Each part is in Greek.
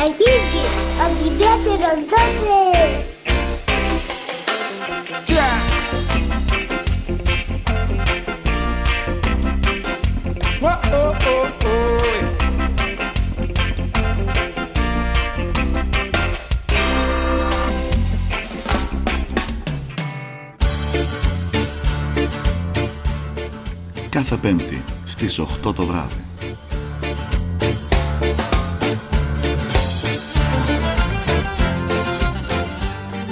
Αγίγη, αντιβιάτερον δώσε! oh, oh, oh. κάθε Πέμπτη στις 8 το βράδυ.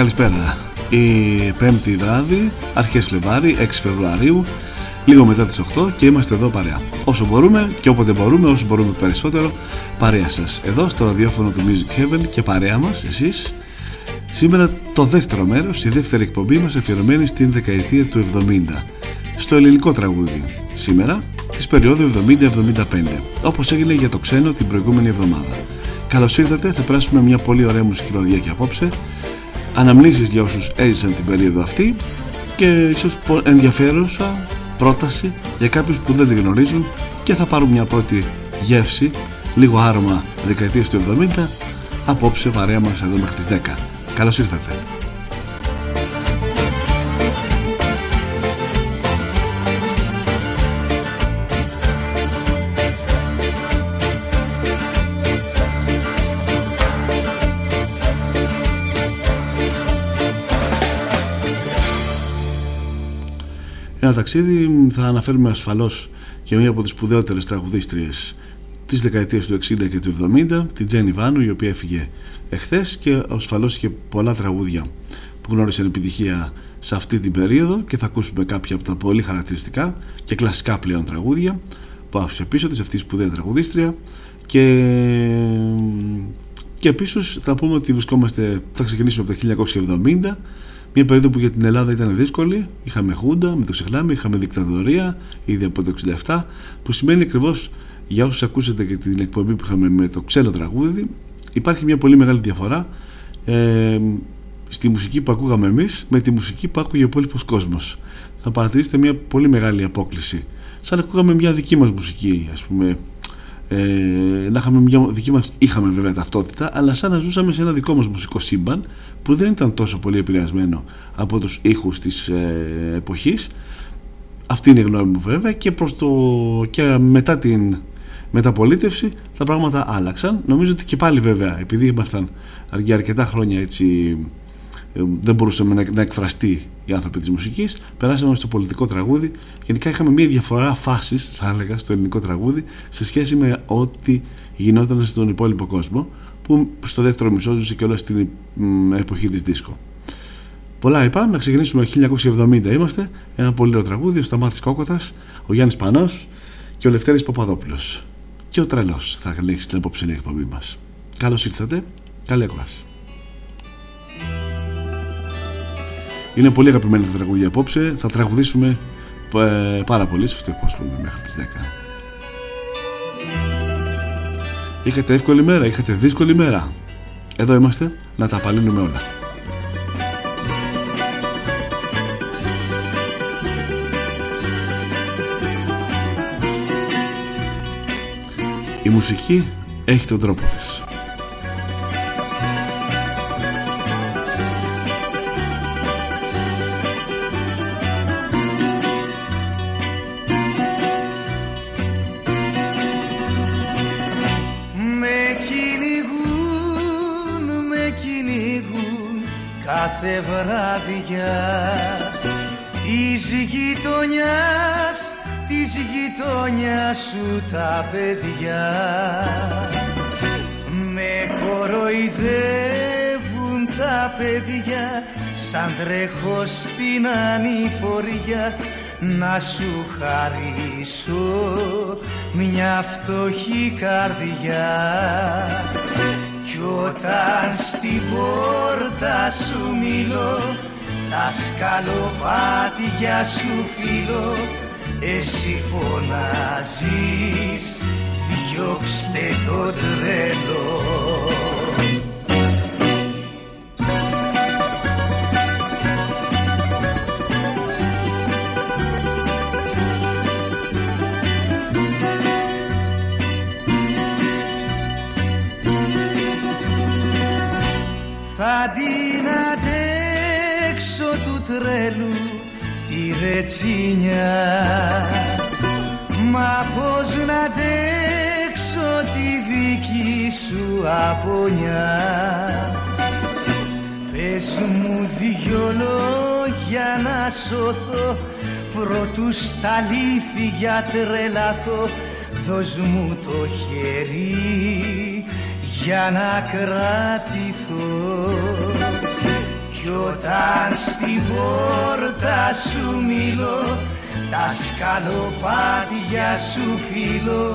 Καλησπέρα. Η πέμπτη βράδυ, αρχές Φλεβάρι, 6 Φεβρουαρίου, λίγο μετά τις 8 και είμαστε εδώ παρέα. Όσο μπορούμε και όποτε μπορούμε, όσο μπορούμε περισσότερο, παρέα σας. Εδώ στο ραδιόφωνο του Music Heaven και παρέα μας, εσείς. Σήμερα το δεύτερο μέρος, η δεύτερη εκπομπή μας αφιερωμένη στην δεκαετία του 70. Στο ελληνικό τραγούδι. Σήμερα, της περίοδου 70-75, όπως έγινε για το ξένο την προηγούμενη εβδομάδα. Καλώς ήρθατε, θα περάσουμε μια πολύ ωραία μουσική βραδιά και απόψε αναμνήσεις για όσους έζησαν την περίοδο αυτή και ίσως ενδιαφέρουσα πρόταση για κάποιους που δεν την γνωρίζουν και θα πάρουν μια πρώτη γεύση λίγο άρωμα δεκαετίας του 70 απόψε βαρέα μας εδώ μέχρι τις 10. Καλώς ήρθατε. Ένα ταξίδι θα αναφέρουμε ασφαλώς και μία από τις σπουδαιότερες τραγουδίστριες της δεκαετίας του 60 και του 70 την Τζένι Βάνου η οποία έφυγε εχθές και ασφαλώς είχε πολλά τραγούδια που γνώρισαν επιτυχία σε αυτή την περίοδο και θα ακούσουμε κάποια από τα πολύ χαρακτηριστικά και κλασικά πλέον τραγούδια που άφησε πίσω της αυτή η σπουδαία τραγουδίστρια και, και επίσης θα πούμε ότι βρισκόμαστε, θα ξεκινήσουμε από το 1970 μια περίοδο που για την Ελλάδα ήταν δύσκολη. Είχαμε Χούντα, μην το ξεχνάμε, είχαμε δικτατορία ήδη από το 67, που σημαίνει ακριβώς για όσους ακούσατε και την εκπομπή που είχαμε με το ξένο τραγούδι, υπάρχει μια πολύ μεγάλη διαφορά ε, στη μουσική που ακούγαμε εμείς με τη μουσική που άκουγε ο υπόλοιπος κόσμος. Θα παρατηρήσετε μια πολύ μεγάλη απόκληση. Σαν να ακούγαμε μια δική μας μουσική, ας πούμε, ε, να είχαμε μια δική μας, είχαμε βέβαια ταυτότητα, αλλά σαν να ζούσαμε σε ένα δικό μας μουσικό σύμπαν που δεν ήταν τόσο πολύ επηρεασμένο από τους ήχους της ε, εποχής. Αυτή είναι η γνώμη μου βέβαια και, προς το, και μετά την μεταπολίτευση τα πράγματα άλλαξαν. Νομίζω ότι και πάλι βέβαια επειδή ήμασταν για αρκετά χρόνια έτσι ε, δεν μπορούσαμε να, να εκφραστεί οι άνθρωποι της μουσικής περάσαμε στο πολιτικό τραγούδι γενικά είχαμε μια διαφορά φάσης θα έλεγα στο ελληνικό τραγούδι σε σχέση με ό,τι γινόταν στον υπόλοιπο κόσμο που στο δεύτερο μισό ζούσε και όλα στην εποχή της δίσκο Πολλά είπα, να ξεκινήσουμε 1970 είμαστε. Ένα πολύ ωραίο τραγούδι, ο Σταμάτης Κόκοθας, ο Γιάννης Πανός και ο Λευτέρης Παπαδόπουλος. Και ο Τρελός θα λέξει την απόψηνή εκπομπή μας. Καλώς ήρθατε, καλή ακρόαση. Είναι πολύ αγαπημένη τα τραγούδια απόψε. Θα τραγουδήσουμε ε, πάρα πολύ, σας το υπόσχομαι μέχρι τις 10. Είχατε εύκολη μέρα, είχατε δύσκολη μέρα. Εδώ είμαστε να τα απαλύνουμε όλα. Η μουσική έχει τον τρόπο της. Γειτονιάς, της γειτονιάς σου τα παιδιά. Με κοροϊδεύουν τα παιδιά σαν τρέχω στην ανηφορία. Να σου χαρίσω μια φτωχή καρδιά. Κι όταν στην πόρτα σου μιλώ τα σκαλοπάτια σου φίλω εσύ φωνάζεις. Διώξτε το τρελό. Θα την αντέξω του τρέλου τη ρετσίνια. Μα πώς να αντέξω τη δική σου απονιά Πες μου δυο λόγια να σωθώ Πρώτου στα για τρελαθώ. Δώσ' μου το χέρι για να κρατηθώ κι όταν στη πόρτα σου μιλώ τα σκαλοπάτια σου φίλω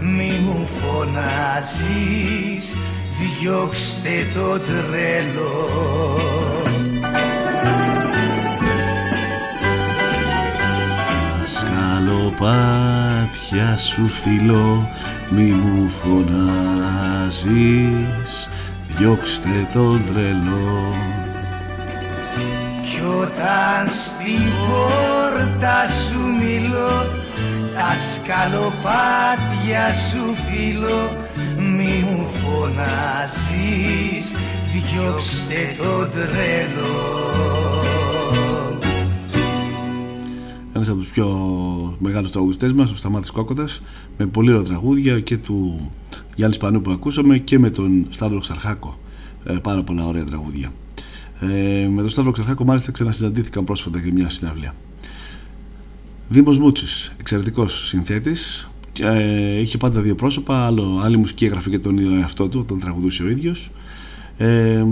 μη μου φωνάζεις διώξτε το τρελό. Σκαλοπάτια σου φιλώ μη μου φωνάζεις διώξτε τον τρελό. κι όταν στην πόρτα σου μιλώ τα σκαλοπάτια σου φιλώ μη μου φωνάζεις διώξτε τον τρελό ένας από τους πιο μεγάλους τραγουδιστές μας, ο Σταμάτης Κόκοτας, με πολύ ωραία τραγούδια και του Γιάννης Σπανού που ακούσαμε και με τον Σταύρο Ξαρχάκο. Ε, πάρα πολλά ωραία τραγούδια. Ε, με τον Σταύρο Ξαρχάκο μάλιστα ξανασυζαντήθηκαν πρόσφατα για μια συναυλία. Δήμος Μούτσης, εξαιρετικός συνθέτης, ε, είχε πάντα δύο πρόσωπα, άλλο, άλλη μουσική έγραφε και τον ίδιο εαυτό του όταν τραγουδούσε ο ίδιος ε,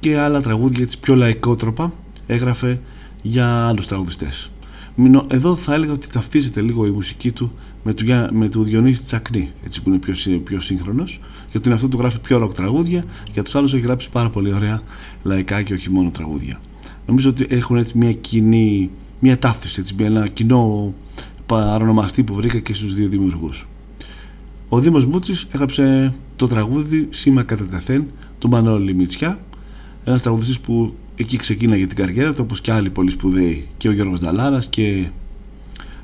και άλλα τραγούδια της πιο λαϊκό τρόπα έγραφε για άλλους τραγουδιστές. Εδώ θα έλεγα ότι ταυτίζεται λίγο η μουσική του με του, με του Διονύση Τσακνή, έτσι που είναι πιο, πιο σύγχρονος. Γιατί αυτό του γράφει πιο ροκ τραγούδια, για τους άλλους έχει γράψει πάρα πολύ ωραία λαϊκά και όχι μόνο τραγούδια. Νομίζω ότι έχουν έτσι μια κοινή, μια ταύτιση, έτσι, ένα κοινό παρονομαστή που βρήκα και στους δύο δημιουργούς. Ο Δήμος Μπούτσης έγραψε το τραγούδι «Σήμα κατά τεθέν» του Μανώλη Μητσιά, ένας τραγουδιστής που εκεί ξεκίναγε την καριέρα του όπως και άλλοι πολύ σπουδαίοι και ο Γιώργος Νταλάρας και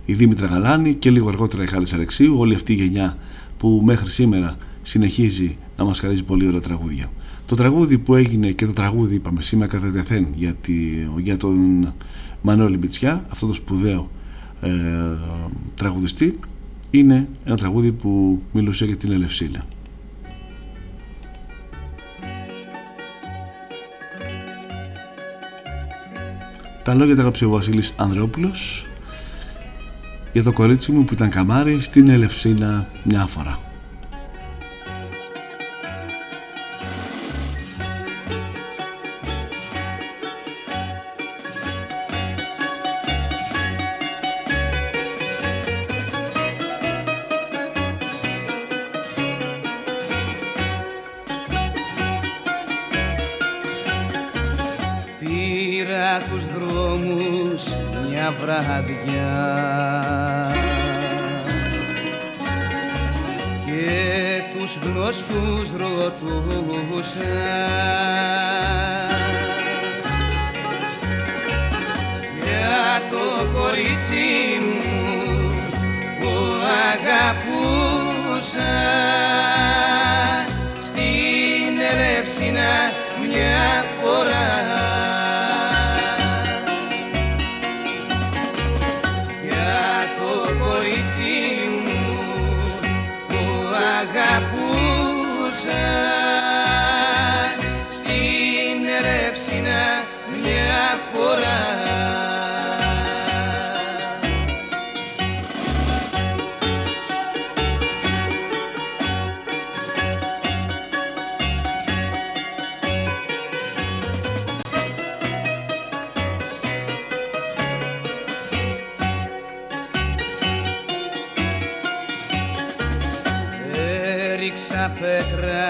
η Δήμητρα Γαλάνη και λίγο αργότερα η Χάρης Αλεξίου όλη αυτή η γενιά που μέχρι σήμερα συνεχίζει να μας χαρίζει πολύ ωραία τραγούδια. Το τραγούδι που έγινε και το τραγούδι είπαμε σήμερα κατά τεθέν για, τη, για τον Μανώλη Μητσιά αυτό το σπουδαίο ε, τραγουδιστή είναι ένα τραγούδι που μιλούσε για την Ελευσίλα. Τα λόγια τα έγραψε ο Βασίλης Ανδρεόπουλος για το κορίτσι μου που ήταν καμάρι στην Ελευσίνα μια φορά.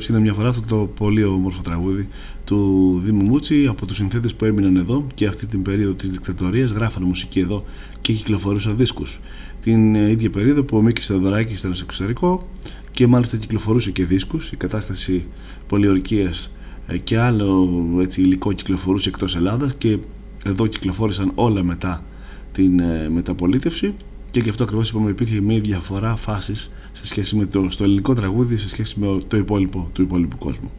Στην Ελευσίνα μια φορά αυτό το πολύ όμορφο τραγούδι του Δήμου Μούτσι από τους συνθέτες που έμειναν εδώ και αυτή την περίοδο της δικτατορίας. Γράφανε μουσική εδώ και κυκλοφορούσαν δίσκους. Την ίδια περίοδο που ο Μίκης Θεοδωράκης ήταν στο εξωτερικό και μάλιστα κυκλοφορούσε και δίσκους, η κατάσταση πολιορκίας ε, και άλλο έτσι, υλικό κυκλοφορούσε εκτός Ελλάδας και εδώ κυκλοφόρησαν όλα μετά την ε, μεταπολίτευση και γι' αυτό ακριβώς είπαμε υπήρχε μια διαφορά φάσης σε σχέση με το στο ελληνικό τραγούδι σε σχέση με το υπόλοιπο του υπόλοιπου κόσμου.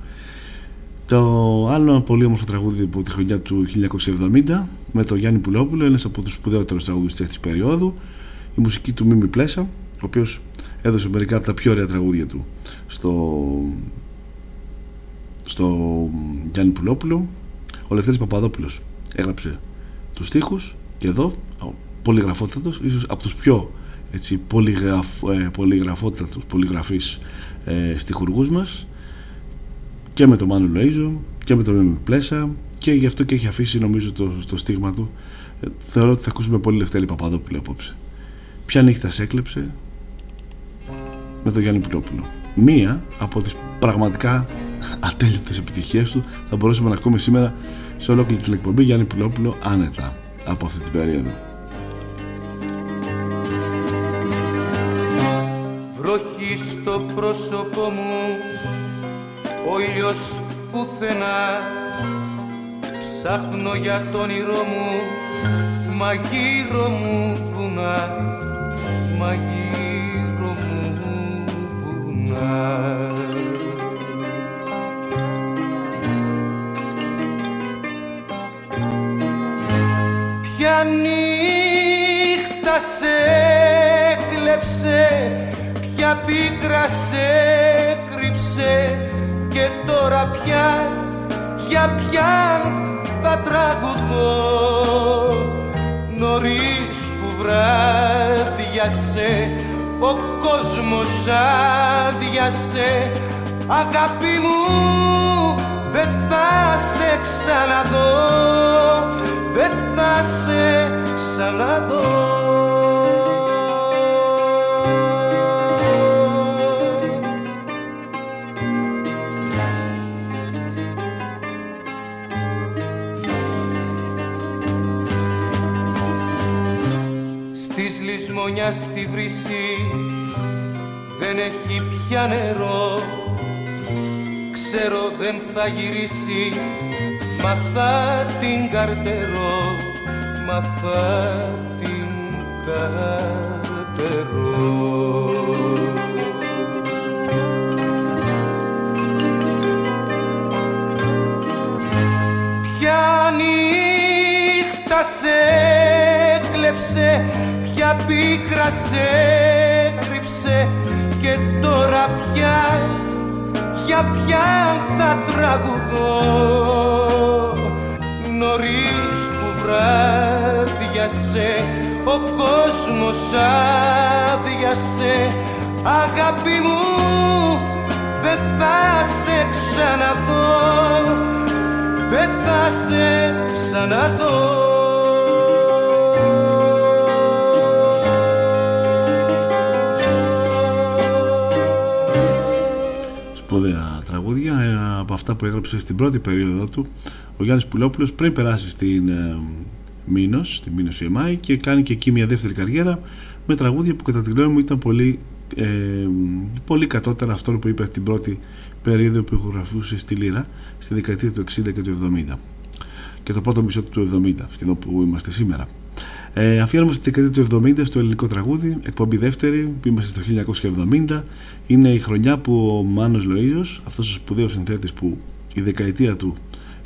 Το άλλο πολύ όμορφο τραγούδι από τη χρονιά του 1970 με τον Γιάννη Πουλόπουλο, ένας από τους σπουδαιότερους τραγούδιστέ της περίοδου, η μουσική του Μίμη Πλέσα, ο οποίος έδωσε μερικά από τα πιο ωραία τραγούδια του στο, στο Γιάννη Πουλόπουλο. Ο Λευτέρης Παπαδόπουλος έγραψε τους στίχους και εδώ πολυγραφότατος, ίσως από τους πιο έτσι, πολυγραφ, ε, πολυγραφότατους, πολυγραφείς ε, στιχουργούς μας και με τον Μάνου Λοΐζο και με τον Μέμι Πλέσα και γι' αυτό και έχει αφήσει νομίζω το, το στίγμα του. Ε, θεωρώ ότι θα ακούσουμε πολύ Λευτέλη Παπαδόπουλο απόψε. Ποια νύχτα σε έκλεψε; Με τον Γιάννη Πουλόπουλο μία από τις πραγματικά ατέλειωτες επιτυχίες του θα μπορούσαμε να ακούμε σήμερα σε ολόκληρη την εκπομπή. Γιάννη Πουλόπουλο άνετα από αυτή την περίοδο στο πρόσωπό μου ο ήλιος πουθενά. Ψάχνω για το όνειρό μου μα γύρω μου βουνά. Μα γύρω μου βουνά. Ποια νύχτα σε έκλεψε Ποια πίκρα σε κρύψε και τώρα πια για ποιαν θα τραγουδώ. Νωρίς που βράδιασε ο κόσμος άδειασε. Αγάπη μου δεν θα σε ξαναδώ δεν θα σε ξαναδώ λησμονιά στη βρύση δεν έχει πια νερό. Ξέρω δεν θα γυρίσει μα θα την καρτερώ μα θα την καρτερώ πίκρα σε κρύψε και τώρα πια για ποια θα τραγουδώ. Νωρίς που βράδιασε ο κόσμος άδειασε. Αγάπη μου δεν θα σε ξαναδώ δεν θα σε ξαναδώ τραγούδια ε, από αυτά που έγραψε στην πρώτη περίοδο του ο Γιάννης Πουλόπουλος πριν περάσει στην ε, Μήνος, στην Μήνος EMI και κάνει και εκεί μια δεύτερη καριέρα με τραγούδια που κατά τη γνώμη μου ήταν πολύ, ε, πολύ κατώτερα αυτό που είπε την πρώτη περίοδο που ηχογραφούσε στη Λύρα στη δεκαετία του 60 και του 70 και το πρώτο μισό του 70 σχεδόν που είμαστε σήμερα ε, αφιέρωμα στη δεκαετία του 70 στο ελληνικό τραγούδι, εκπομπή δεύτερη, που είμαστε στο 1970. Είναι η χρονιά που ο Μάνος Λοΐζος, αυτός ο σπουδαίος συνθέτης που η δεκαετία του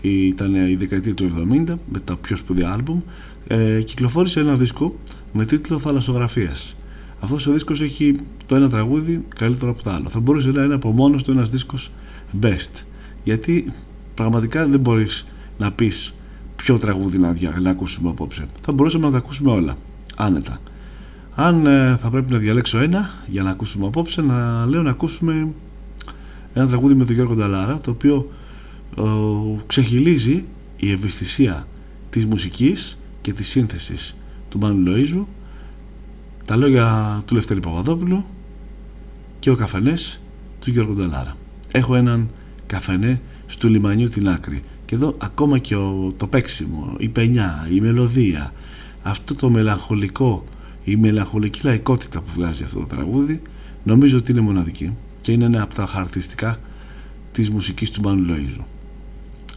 ήταν η δεκαετία του 70 με τα πιο σπουδαία άλμπουμ ε, κυκλοφόρησε ένα δίσκο με τίτλο Θαλασσογραφίας αυτός ο δίσκος έχει το ένα τραγούδι καλύτερο από το άλλο. Θα μπορούσε να είναι από μόνος του ένας δίσκος best. Γιατί πραγματικά δεν μπορείς να πεις ποιο τραγούδι να, να ακούσουμε απόψε. Θα μπορούσαμε να τα ακούσουμε όλα, άνετα. Αν ε, θα πρέπει να διαλέξω ένα για να ακούσουμε απόψε, να λέω να ακούσουμε ένα τραγούδι με τον Γιώργο Νταλάρα, το οποίο ε, ξεχυλίζει η ευαισθησία της μουσικής και της σύνθεσης του Μάνου Λοΐζου, τα λόγια του Λευτέρη Παπαδόπουλου και ο καφενές του Γιώργου Νταλάρα. Έχω έναν καφενέ στο λιμανιού την άκρη και εδώ ακόμα και το παίξιμο, η πενιά, η μελωδία, αυτό το μελαγχολικό, η μελαγχολική λαϊκότητα που βγάζει αυτό το τραγούδι, νομίζω ότι είναι μοναδική και είναι ένα από τα χαρακτηριστικά της μουσικής του Μάνου Λοΐζου.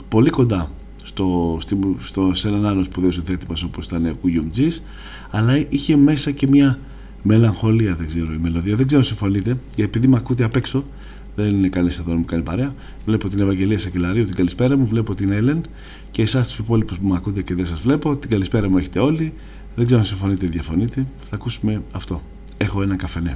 Πολύ κοντά στο, στο, σε έναν άλλο σπουδαίο συνθέτης μας όπως ήταν ο Κουγιομτζής αλλά είχε μέσα και μια μελαγχολία δεν ξέρω η μελωδία δεν ξέρω αν συμφωνείτε γιατί επειδή με ακούτε απ' έξω δεν είναι κανείς εδώ να μου κάνει παρέα. Βλέπω την Ευαγγελία Σακελαρίου, την καλησπέρα μου. Βλέπω την Έλεν και εσάς τους υπόλοιπους που με ακούτε και δεν σας βλέπω. Την καλησπέρα μου έχετε όλοι. Δεν ξέρω αν συμφωνείτε ή διαφωνείτε. Θα ακούσουμε αυτό. Έχω ένα καφενέ.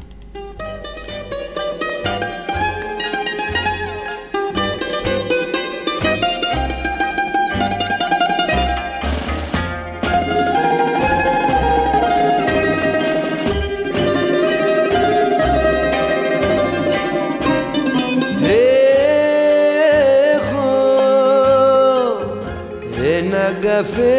fifth.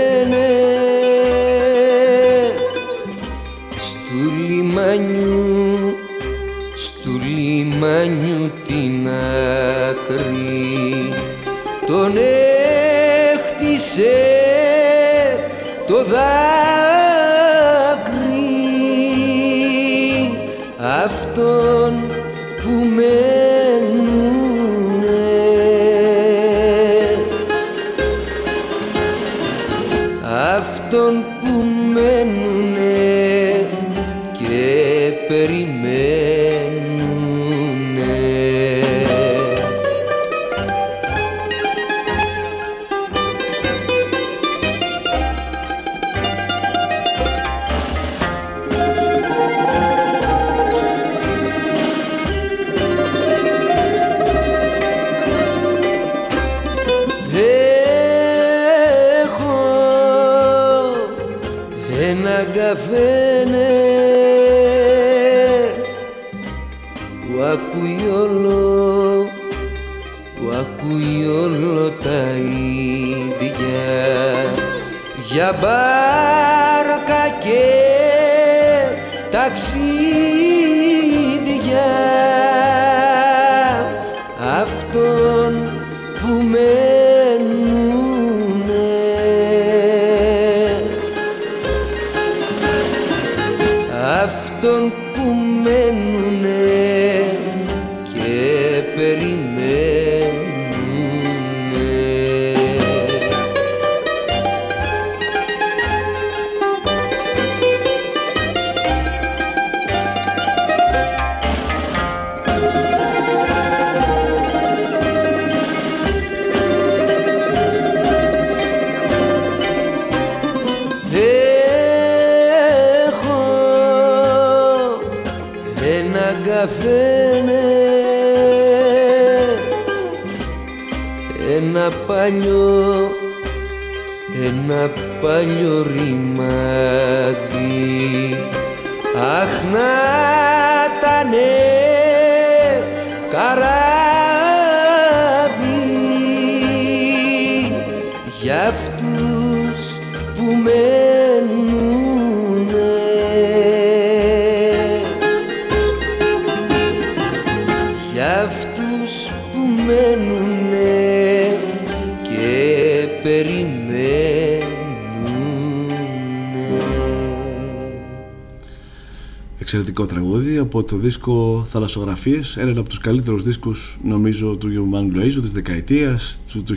Από το δίσκο Θαλασσογραφίες ένα από τους καλύτερους δίσκους νομίζω του Γιωμάνου Λοΐζου της δεκαετίας του, του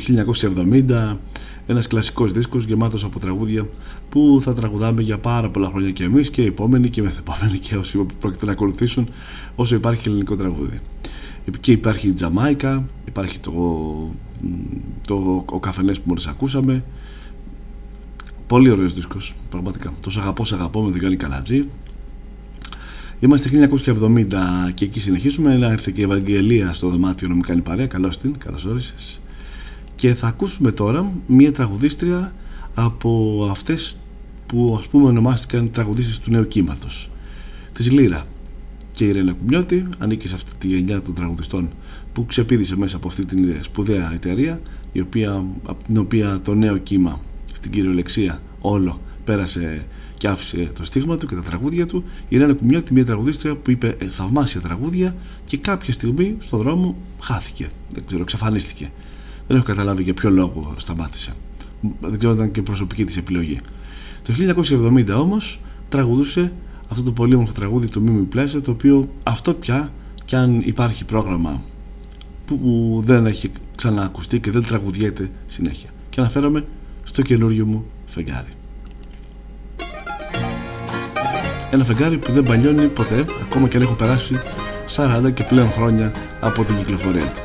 1970 ένας κλασικός δίσκος γεμάτος από τραγούδια που θα τραγουδάμε για πάρα πολλά χρόνια και εμείς και οι επόμενοι και οι μεθεπόμενοι και όσοι πρόκειται να ακολουθήσουν όσο υπάρχει ελληνικό τραγούδι. Και υπάρχει η Τζαμάικα υπάρχει το, το, ο καφενές που μόλις ακούσαμε. Πολύ ωραίος δίσκος πραγματικά. Τος αγαπώ, σε αγαπώ με τον Γιάννη Καλατζή Είμαστε 1970 και εκεί συνεχίζουμε. Να έρθει και η Ευαγγελία στο δωμάτιο να μου κάνει παρέα. Καλώς την, καλώς όρισες. Και θα ακούσουμε τώρα μία τραγουδίστρια από αυτές που ας πούμε ονομάστηκαν τραγουδίστρες του νέου κύματος. Της Λύρα. Και η Ρένα Κουμιώτη ανήκει σε αυτή τη γενιά των τραγουδιστών που ξεπίδησε μέσα από αυτή την σπουδαία εταιρεία η οποία, από την οποία το νέο κύμα στην κυριολεξία όλο πέρασε και άφησε το στίγμα του και τα τραγούδια του. Η Ρένα Κουμιώτη, μια τραγουδίστρια που είπε ε, θαυμάσια τραγούδια και κάποια στιγμή στον δρόμο χάθηκε. Δεν ξέρω, εξαφανίστηκε. Δεν έχω καταλάβει για ποιο λόγο σταμάτησε. Δεν ξέρω, ήταν και προσωπική της επιλογή. Το 1970 όμως τραγουδούσε αυτό το πολύ όμορφο τραγούδι του Μίμη Πλέσσα, το οποίο αυτό πια κι αν υπάρχει πρόγραμμα που δεν έχει ξαναακουστεί και δεν τραγουδιέται συνέχεια. Και αναφέρομαι στο καινούριο μου φεγγάρι. Ένα φεγγάρι που δεν παλιώνει ποτέ, ακόμα και αν έχουν περάσει 40 και πλέον χρόνια από την κυκλοφορία του.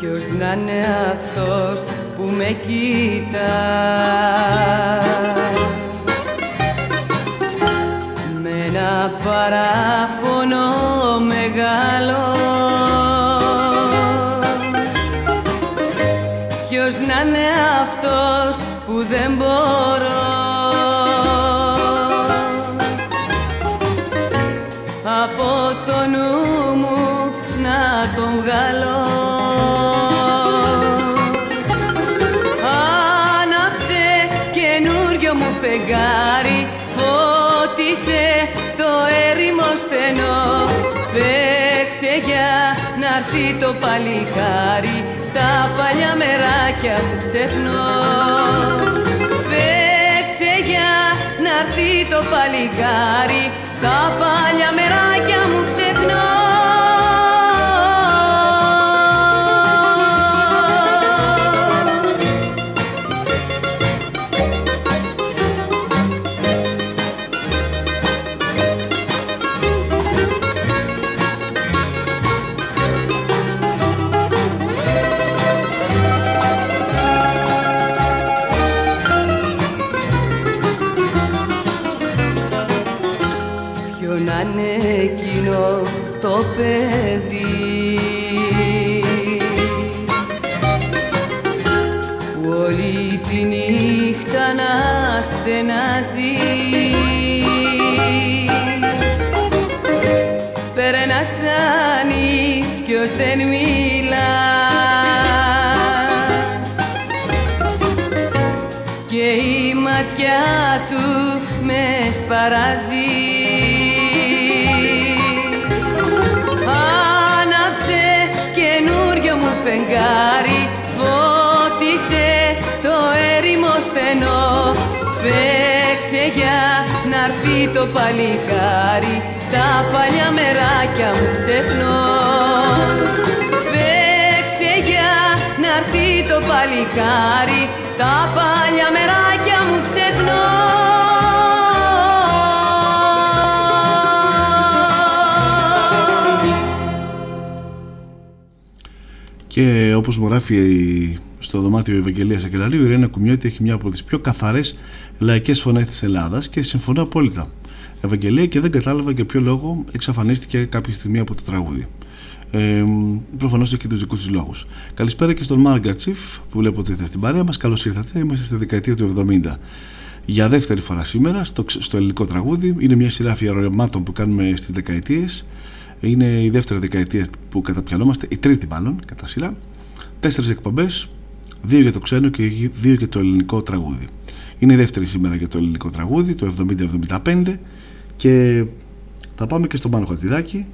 Ποιος να είναι αυτός που με κοίτα παράπονο το παλικάρι Τα παλιά μεράκια που ξεχνώ. Παίξε για να έρθει το παλικάρι Τα παλιά το παλικάρι τα παλιά μεράκια μου ξεχνώ. Παίξε για να έρθει το παλικάρι τα παλιά μεράκια μου ξεχνώ. Και όπως μου γράφει στο δωμάτιο Ευαγγελίας Ακελαρίου η Ρένα Κουμιώτη έχει μια από τις πιο καθαρές λαϊκές φωνές της Ελλάδας και συμφωνώ απόλυτα Ευαγγελία και δεν κατάλαβα για ποιο λόγο εξαφανίστηκε κάποια στιγμή από το τραγούδι. Ε, Προφανώς έχει τους δικούς τους λόγους. Καλησπέρα και στον Μάργκατσιφ που βλέπω ότι είστε στην παρέα μας. Καλώς ήρθατε. Είμαστε στη δεκαετία του 70. Για δεύτερη φορά σήμερα στο, στο ελληνικό τραγούδι. Είναι μια σειρά αφιερωμάτων που κάνουμε στις δεκαετίες. Είναι η δεύτερη δεκαετία που καταπιανόμαστε, η τρίτη μάλλον κατά σειρά. Τέσσερις εκπομπές, δύο για το ξένο και δύο για το ελληνικό τραγούδι. Είναι η δεύτερη σήμερα για το ελληνικό τραγούδι, το 70-75 και θα πάμε και στον Πάνο Χατζηδάκη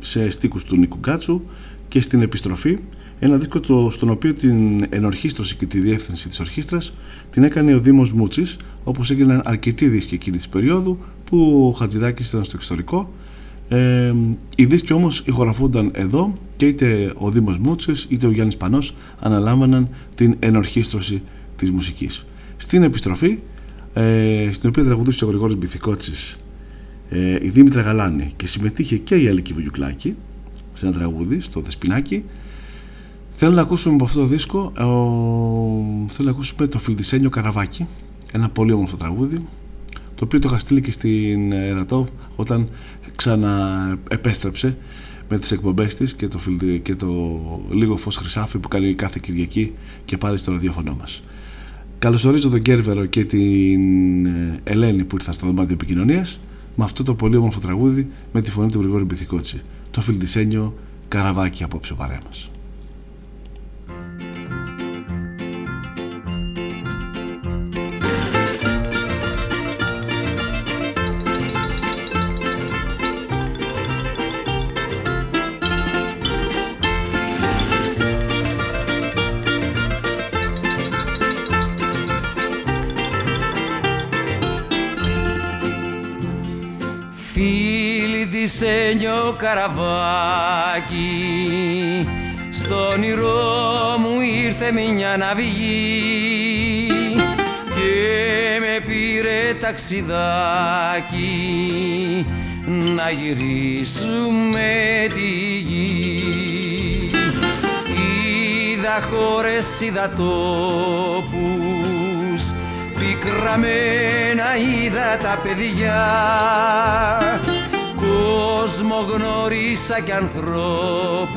σε στίχους του Νίκου Γκάτσου και στην επιστροφή. Ένα δίσκο το, στον οποίο την ενορχίστρωση και τη διεύθυνση της ορχήστρας την έκανε ο Δήμος Μούτσης όπως έγιναν αρκετοί δίσκοι εκείνη της περίοδου που ο Χατζηδάκης ήταν στο εξωτερικό. Ε, οι δίσκοι όμως ηχογραφούνταν εδώ και είτε ο Δήμος Μούτσης είτε ο Γιάννης Πανός αναλάμβαναν την ενορχίστρωση της μουσικής. Στην επιστροφή ε, στην οποία τραγουδούσε ο Γρηγόρης Μπιθικότσης ε, η Δήμητρα Γαλάνη. Και συμμετείχε και η Αλική Βουγιουκλάκη σε ένα τραγούδι στο Δεσπινάκι. Θέλω να ακούσουμε από αυτό το δίσκο ο, θέλω να ακούσουμε το Φιλτισένιο Καραβάκι. Ένα πολύ όμορφο τραγούδι το οποίο το είχα στείλει και στην Ερατό όταν ξαναεπέστρεψε με τις εκπομπές της και το, και το λίγο φως χρυσάφι που κάνει κάθε Κυριακή και πάλι στο ραδιόφωνο μας. Καλωσορίζω τον Κέρβερο και την ε, Ελένη που ήρθαν στο δωμάτιο επικοινωνίας με αυτό το πολύ όμορφο τραγούδι με τη φωνή του Γρηγόρη Μπιθικότση. Το φιλτισένιο καραβάκι απόψε παρέας μας. Καραβάκι. Στο όνειρό μου ήρθε μια ναυγή και με πήρε ταξιδάκι. Να γυρίσουμε τη γη. Είδα χώρες, είδα τόπους πικραμένα είδα τα παιδιά κόσμο γνωρίσα κι ανθρώπους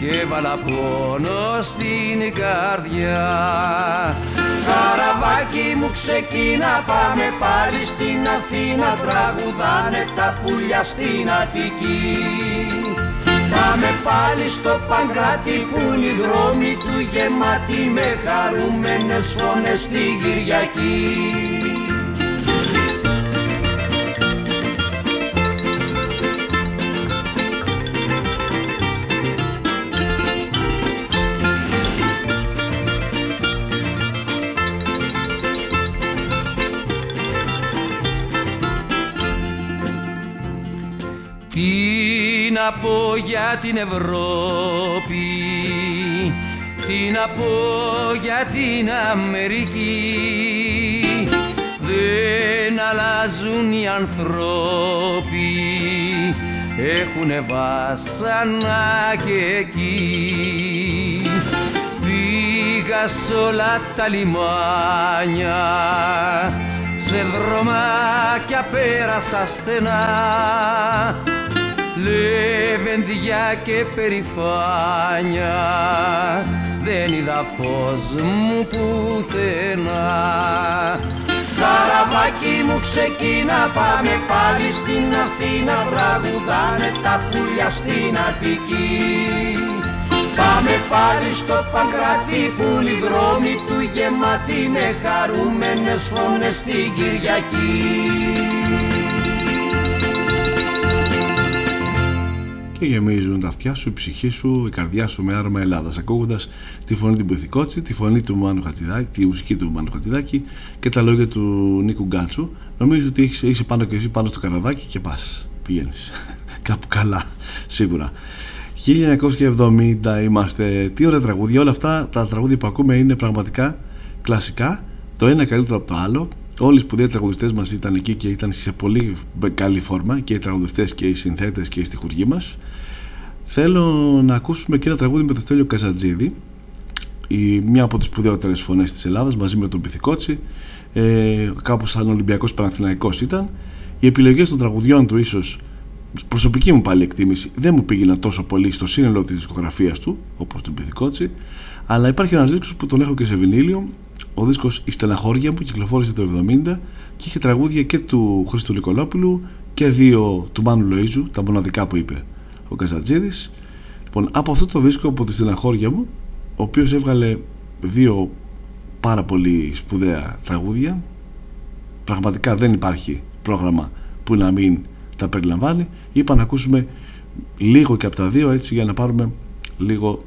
και βάλα πόνο στην καρδιά. Καραβάκι μου ξεκίνα πάμε πάλι στην Αθήνα τραγουδάνε τα πουλιά στην Αττική. Πάμε πάλι στο Παγκράτη που είναι οι δρόμοι του γεμάτοι με χαρούμενες φωνές την Κυριακή να πω για την Ευρώπη τι να πω για την Αμερική. Δεν αλλάζουν οι ανθρώποι έχουνε βάσανα και εκεί. Πήγα σ' όλα τα λιμάνια σε δρομάκια πέρασα στενά λεβεντιά και περηφάνια δεν είδα φως μου πουθενά. Καραβάκι μου ξεκίνα πάμε πάλι στην Αθήνα τραγουδάνε τα πουλιά στην Αττική. Πάμε πάλι στο Παγκράτη που οι δρόμοι του γεμάτοι με χαρούμενες φωνές την Κυριακή και γεμίζουν τα αυτιά σου, η ψυχή σου, η καρδιά σου με άρωμα Ελλάδας. Ακούγοντας τη φωνή του Μπουθικότσι, τη φωνή του Μάνου Χατζηδάκη, τη μουσική του Μάνου Χατζηδάκη και τα λόγια του Νίκου Γκάτσου, νομίζω ότι είσαι πάνω και εσύ πάνω στο καραβάκι και πας. Πηγαίνεις κάπου καλά, σίγουρα. 1970 είμαστε. Τι ωραία τραγούδια. Όλα αυτά τα τραγούδια που ακούμε είναι πραγματικά κλασικά. Το ένα καλύτερο από το άλλο. Όλοι οι σπουδαίοι τραγουδιστές μας ήταν εκεί και ήταν σε πολύ καλή φόρμα και οι τραγουδιστές και οι συνθέτες και οι στοιχουργοί μας. Θέλω να ακούσουμε και ένα τραγούδι με το Στέλιο Καζατζίδη η, μια από τις σπουδαιότερες φωνές της Ελλάδας μαζί με τον Πυθικότσι. Ε, κάπου σαν Ολυμπιακός Παναθηναϊκός ήταν. Οι επιλογές των τραγουδιών του ίσως προσωπική μου πάλι εκτίμηση δεν μου πήγαιναν τόσο πολύ στο σύνολο της δισκογραφίας του όπως τον Πυθικότσι. Αλλά υπάρχει ένας δίσκος που τον έχω και σε βινίλιο ο δίσκος «Η στεναχώρια» που κυκλοφόρησε το 70 και είχε τραγούδια και του Χρήστου Λικολόπουλου και δύο του Μάνου Λοΐζου τα μοναδικά που είπε ο Καζατζίδης λοιπόν από αυτό το δίσκο από τη στεναχώρια μου ο οποίος έβγαλε δύο πάρα πολύ σπουδαία τραγούδια πραγματικά δεν υπάρχει πρόγραμμα που να μην τα περιλαμβάνει. Είπα να ακούσουμε λίγο και από τα δύο έτσι για να πάρουμε λίγο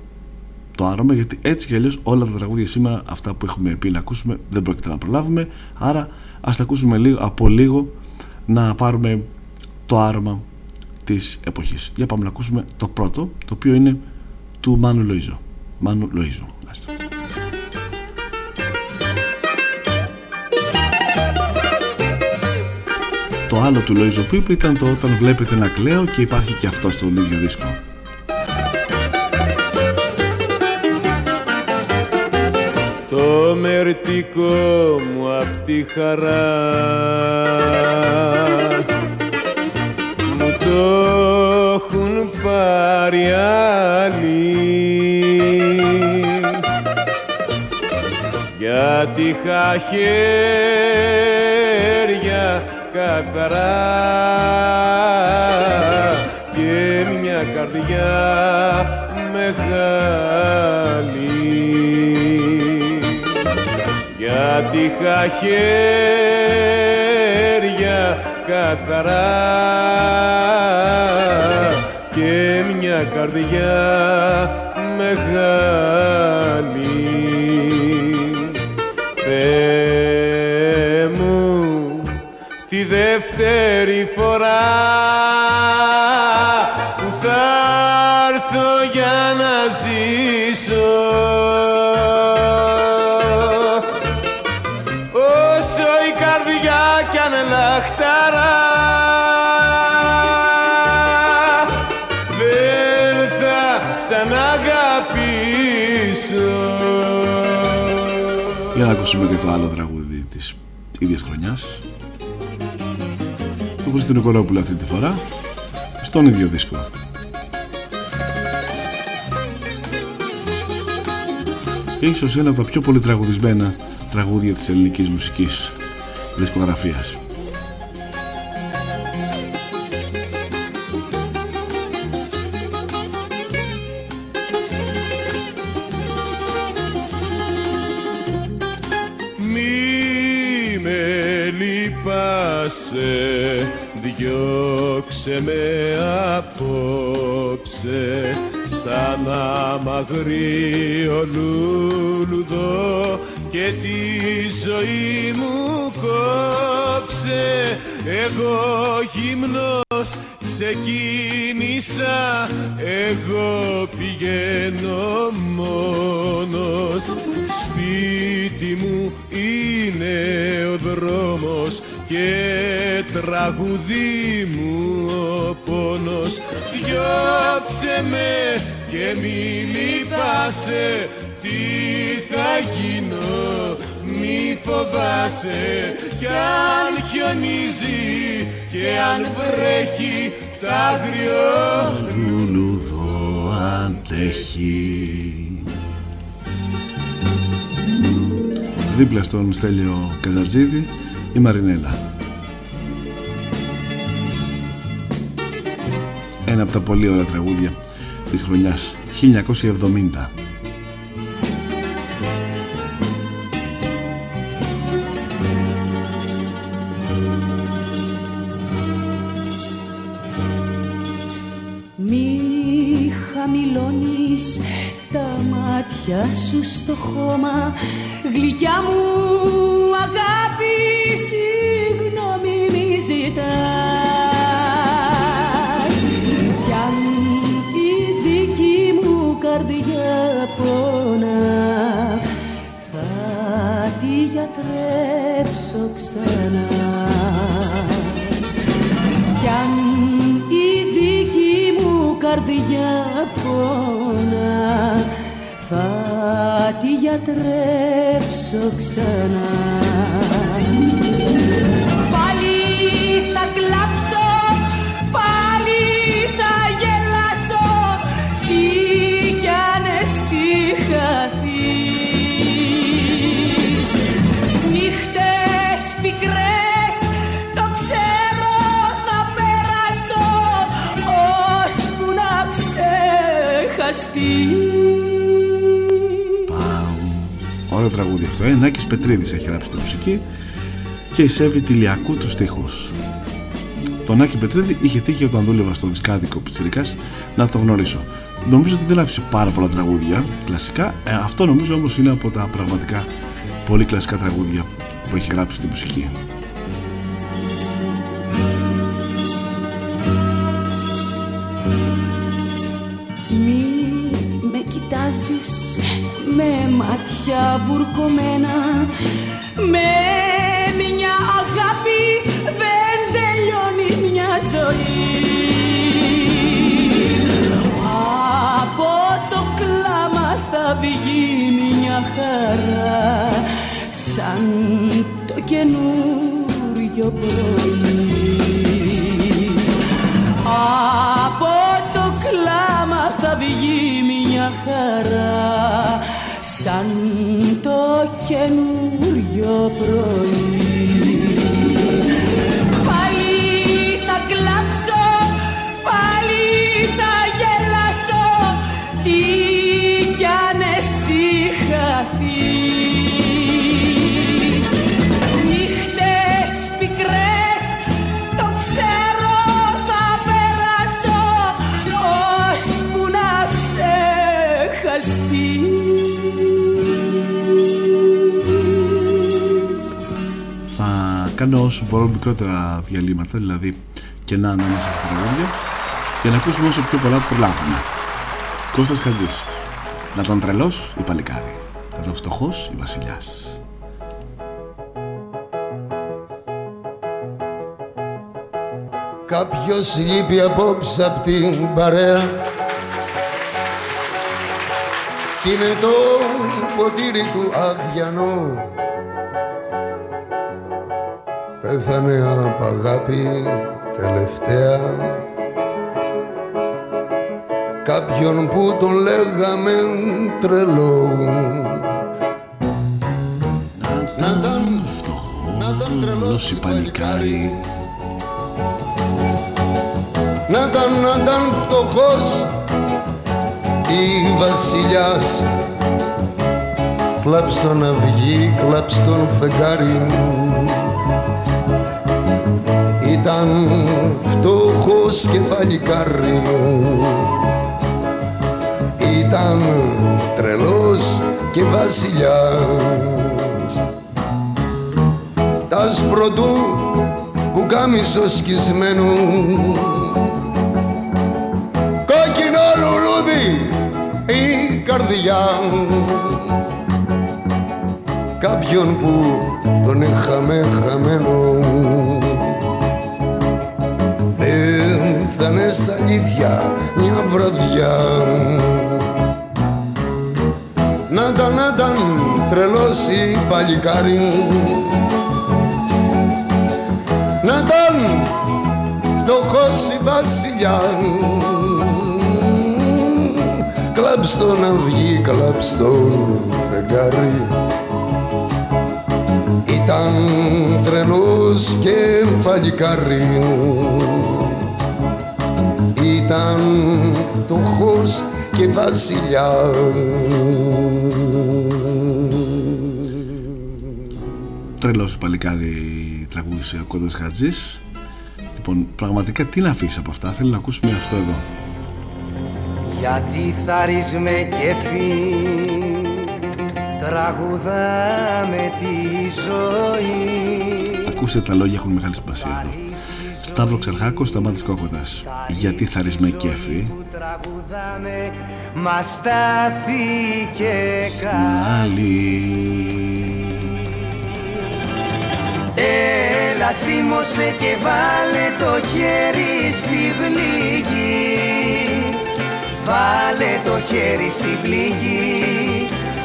το άρωμα γιατί έτσι κι αλλιώς όλα τα τραγούδια σήμερα αυτά που έχουμε πει να ακούσουμε δεν πρόκειται να προλάβουμε. Άρα ας τα ακούσουμε λίγο, από λίγο να πάρουμε το άρωμα της εποχής. Για πάμε να ακούσουμε το πρώτο το οποίο είναι του Μάνου Λοΐζο. Μάνου Λοΐζου Το άλλο του Λοΐζο που είπε ήταν το όταν βλέπετε να κλαίω και υπάρχει και αυτό στο ίδιο δίσκο. Το μερτικό μου απ' τη χαρά πάρει άλλοι γιατί είχα χέρια καθαρά και μια καρδιά μεγάλη. Γιατί είχα χέρια καθαρά και μια καρδιά μεγάλη. Θεέ μου τη δεύτερη φορά ακούσουμε και το άλλο τραγούδι της ίδιας χρονιάς του Χριστού Νικολόπουλου αυτή τη φορά στον ίδιο δίσκο. Ίσως ένα από τα πιο πολύ τραγουδισμένα τραγούδια της ελληνικής μουσικής δισκογραφίας. Λυπάσαι, διώξε με απόψε σαν αμαγρίο λουλουδό και τη ζωή μου κόψε. Εγώ γυμνός ξεκίνησα εγώ πηγαίνω μόνος. Σπίτι μου είναι ο δρόμος και τραγουδί μου ο πόνος διώξε με και μη λυπάσαι. Τι θα γίνω μη φοβάσαι. Κι αν χιονίζει και αν βρέχει τ' άγριο Λουλουδό αντέχει. Δίπλα στον Στέλιο Καζαρτζίδη η Μαρινέλα. Ένα από τα πολύ ωραία τραγούδια της χρονιάς 1970 Μη χαμηλώνεις τα μάτια σου στο χώμα. Γλυκιά μου τη γιατρέψω ξανά Ωραίο τραγούδι αυτό. Ε. Νάκης Πετρίδης έχει γράψει τη μουσική και η Σέβη Τηλιακού τους στίχους. Τον Νάκη Πετρίδη είχε τύχει όταν δούλευα στο δισκάδικο Πιτσιρικάς να το γνωρίσω. Νομίζω ότι δεν άφησε πάρα πολλά τραγούδια κλασικά. Ε, αυτό νομίζω όμως είναι από τα πραγματικά πολύ κλασικά τραγούδια που έχει γράψει στη μουσική. Μάτια βουρκωμένα. Με μια αγάπη δεν τελειώνει μια ζωή. Από το κλάμα θα βγει μια χαρά σαν το καινούριο πρωί. Από το κλάμα θα βγει μια χαρά σαν το καινούριο πρωί κάνω όσο μπορώ μικρότερα διαλύματα, δηλαδή κενά ανάμεσα στα τραγούδια, για να ακούσουμε όσο πιο πολλά προλάβουμε. Κώστας Χατζής. Να τον τρελός η παλικάρι. Να τον φτωχός η βασιλιάς. Κάποιος λείπει απόψε απ' την παρέα Κι είναι το ποτήρι του αδιανό Πέθανε απ' αγάπη τελευταία. Κάποιον που τον λέγαμε τρελό. Να ήταν φτωχό, τρελός η παλικάρι Να ήταν, να ήταν φτωχός η βασιλιάς. Κλάψ' τον αυγή, κλάψ' τον φεγγάρι ήταν φτωχός και παλικάρι ήταν τρελός και βασιλιάς. Τ' άσπρο του που κάμισο σκισμένο κόκκινο λουλούδι η καρδιά. Κάποιον που τον είχαμε χαμένο στα αλήθεια μια βραδιά. Να ήταν, να ήταν τρελός η παλικάρι Να ήταν φτωχός η βασιλιά Κλάψ' να βγει, κλάψ' φεγγάρι. Ήταν τρελός και παλικάρι ήταν φτωχός και βασιλιά. Τρελός παλικάρι τραγούδισε ο Κόντας Χατζής. Λοιπόν, πραγματικά τι να αφήσεις από αυτά, θέλω να ακούσουμε αυτό εδώ. Γιατί θα με κεφί τραγουδάμε τη ζωή. Ακούστε τα λόγια έχουν μεγάλη σημασία εδώ Σταύρο Ξερχάκος, Σταμάτης Κόκοτας. Γιατί θα με κέφι; Μα στάθηκε καλή Έλα σίμωσε και βάλε το χέρι στη πληγή. Βάλε το χέρι στην πληγή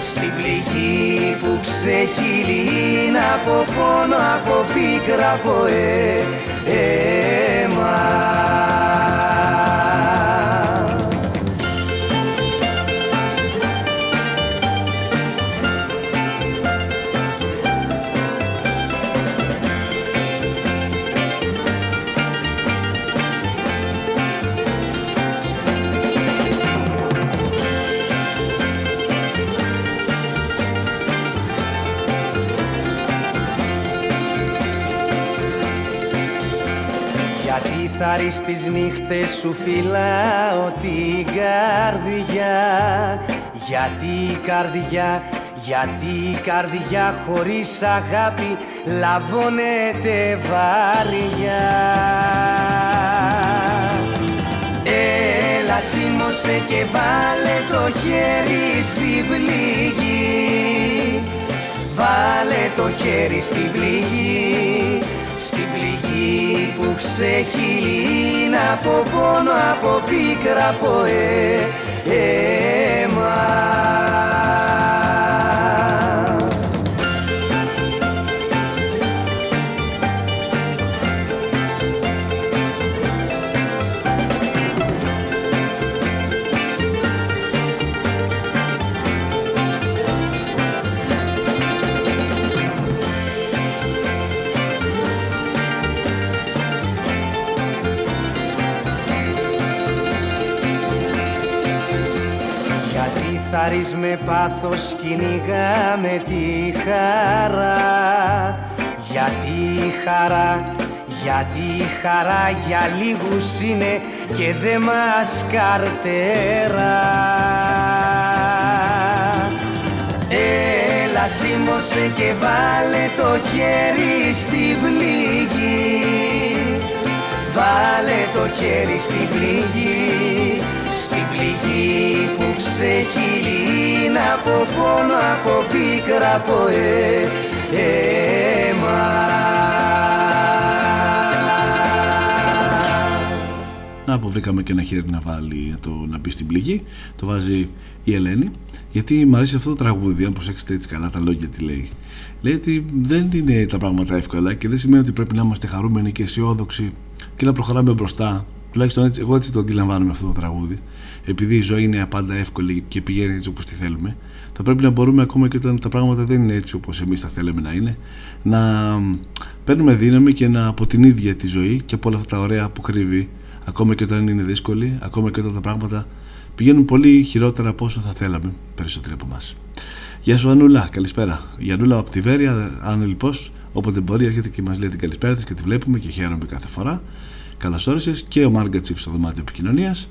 Στην πληγή που ξεχυλεί Από πόνο, από πίκρα, από αίμα Χάρη στις νύχτες σου φυλάω την καρδιά. Γιατί η καρδιά, γιατί η καρδιά χωρίς αγάπη λαβώνεται βαριά. Έλα σίμωσε και βάλε το χέρι στην πληγή. Βάλε το χέρι στην πληγή στην πληγή που ξεχυλεί από πόνο, από πίκρα, από αίμα πάθος κυνηγάμε τη χαρά. Γιατί η χαρά, γιατί η χαρά για λίγους είναι και δε μας καρτέρα Έλα σίμωσε και βάλε το χέρι στην πληγή. Βάλε το χέρι στην πληγή στην πληγή που ξεχυλεί από πόνο, από πίκρα, από αίμα. Να που βρήκαμε και ένα χέρι να βάλει το να μπει στην πληγή. Το βάζει η Ελένη γιατί μου αρέσει αυτό το τραγούδι αν προσέξετε έτσι καλά τα λόγια τι λέει. Λέει ότι δεν είναι τα πράγματα εύκολα και δεν σημαίνει ότι πρέπει να είμαστε χαρούμενοι και αισιόδοξοι και να προχωράμε μπροστά τουλάχιστον έτσι, εγώ έτσι το αντιλαμβάνομαι αυτό το τραγούδι επειδή η ζωή είναι πάντα εύκολη και πηγαίνει έτσι όπως τη θέλουμε θα πρέπει να μπορούμε ακόμα και όταν τα πράγματα δεν είναι έτσι όπως εμείς θα θέλαμε να είναι να παίρνουμε δύναμη και να από την ίδια τη ζωή και από όλα αυτά τα ωραία που κρύβει ακόμα και όταν είναι δύσκολη ακόμα και όταν τα πράγματα πηγαίνουν πολύ χειρότερα από όσο θα θέλαμε περισσότεροι από εμάς. Γεια σου Ανούλα, καλησπέρα. Η Ανούλα από τη Βέρεια, αν λοιπόν, όποτε μπορεί έρχεται και μας λέει την καλησπέρα της και τη βλέπουμε και χαίρομαι κάθε φορά. Καλώ όρισε και ο Μάργκατσιφ στο δωμάτιο επικοινωνίας.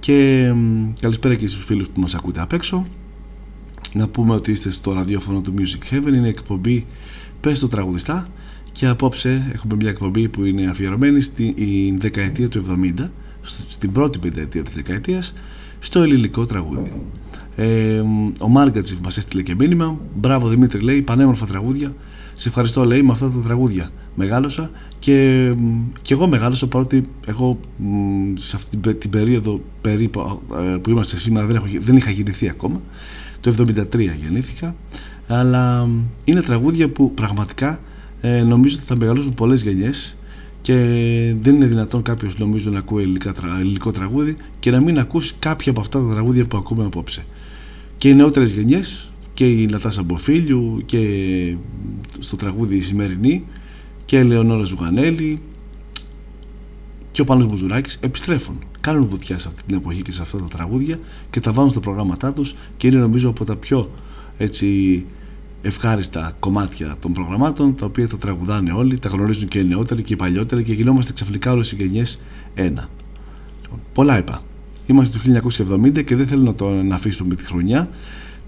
Και καλησπέρα και στους φίλους που μας ακούτε απ' έξω. Να πούμε ότι είστε στο ραδιόφωνο του Music Heaven, είναι εκπομπή Πες το τραγουδιστά και απόψε έχουμε μια εκπομπή που είναι αφιερωμένη στην δεκαετία του 70, στην πρώτη πενταετία της δεκαετίας, στο ελληνικό τραγούδι. Ε, ο Μάργκατσιφ μας έστειλε και μήνυμα. Μπράβο Δημήτρη, λέει, πανέμορφα τραγούδια. Σε ευχαριστώ, λέει, με αυτά τα τραγούδια. Μεγάλωσα και, και εγώ μεγάλωσα παρότι εγώ σε αυτή την περίοδο περίπου ε, που είμαστε σήμερα δεν, έχω, δεν είχα γεννηθεί ακόμα. Το 73 γεννήθηκα. Αλλά είναι τραγούδια που πραγματικά ε, νομίζω ότι θα μεγαλώσουν πολλές γενιές και δεν είναι δυνατόν κάποιος νομίζω να ακούει ελληνικό τραγούδι και να μην ακούσει κάποια από αυτά τα τραγούδια που ακούμε απόψε. Και οι νεότερες γενιές και η Νατάσα Μποφίλιου και στο τραγούδι η σημερινή και η Λεωνόρα Ζουγανέλη και ο Πάνος Μπουζουράκης επιστρέφουν κάνουν βουτιά σε αυτή την εποχή και σε αυτά τα τραγούδια και τα βάλουν στα προγράμματά τους και είναι νομίζω από τα πιο έτσι ευχάριστα κομμάτια των προγραμμάτων τα οποία τα τραγουδάνε όλοι, τα γνωρίζουν και οι νεότεροι και οι παλιότεροι και γινόμαστε ξαφνικά όλες οι γενιές ένα. Λοιπόν, πολλά είπα. Είμαστε το 1970 και δεν θέλω να το να αφήσουμε τη χρονιά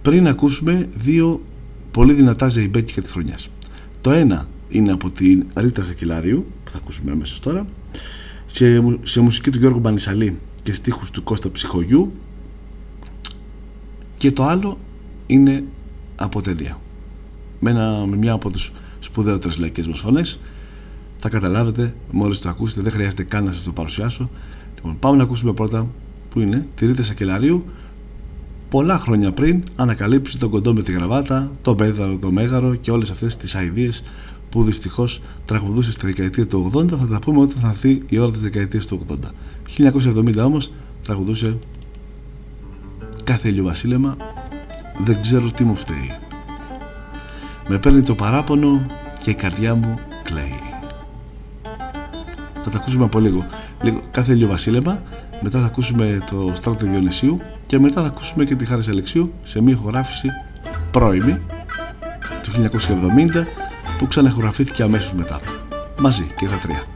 πριν ακούσουμε δύο πολύ δυνατά ζεϊμπέτικα της χρονιάς. Το ένα είναι από την Ρίτα Σακελάριου που θα ακούσουμε αμέσως τώρα σε, σε μουσική του Γιώργου Μπανισαλή και στίχους του Κώστα Ψυχογιού. Και το άλλο είναι από τελεία με, ένα, με μια από τους σπουδαίωτερες λαϊκές μας φωνές. Θα καταλάβετε μόλις το ακούσετε δεν χρειάζεται καν να σας το παρουσιάσω. Λοιπόν πάμε να ακούσουμε πρώτα που είναι τη Ρίτα Σακελαρίου πολλά χρόνια πριν ανακαλύψει τον κοντό με τη γραβάτα, τον πέδαρο, το μέγαρο και όλες αυτές τις αηδίες που δυστυχώς τραγουδούσε στη δεκαετία του 80 θα τα πούμε όταν θα έρθει η ώρα της δεκαετίας του 80 1970 όμως τραγουδούσε κάθε ηλιοβασίλεμα δεν ξέρω τι μου φταίει με παίρνει το παράπονο και η καρδιά μου κλαίει. Θα τα ακούσουμε από λίγο, λίγο κάθε ηλιοβασίλεμα μετά θα ακούσουμε το στράτο Διονυσίου και μετά θα ακούσουμε και τη Χάρη Αλεξίου σε μια ηχογράφηση πρώιμη του 1970 που ξαναχογραφήθηκε αμέσως μετά μαζί και τα τρία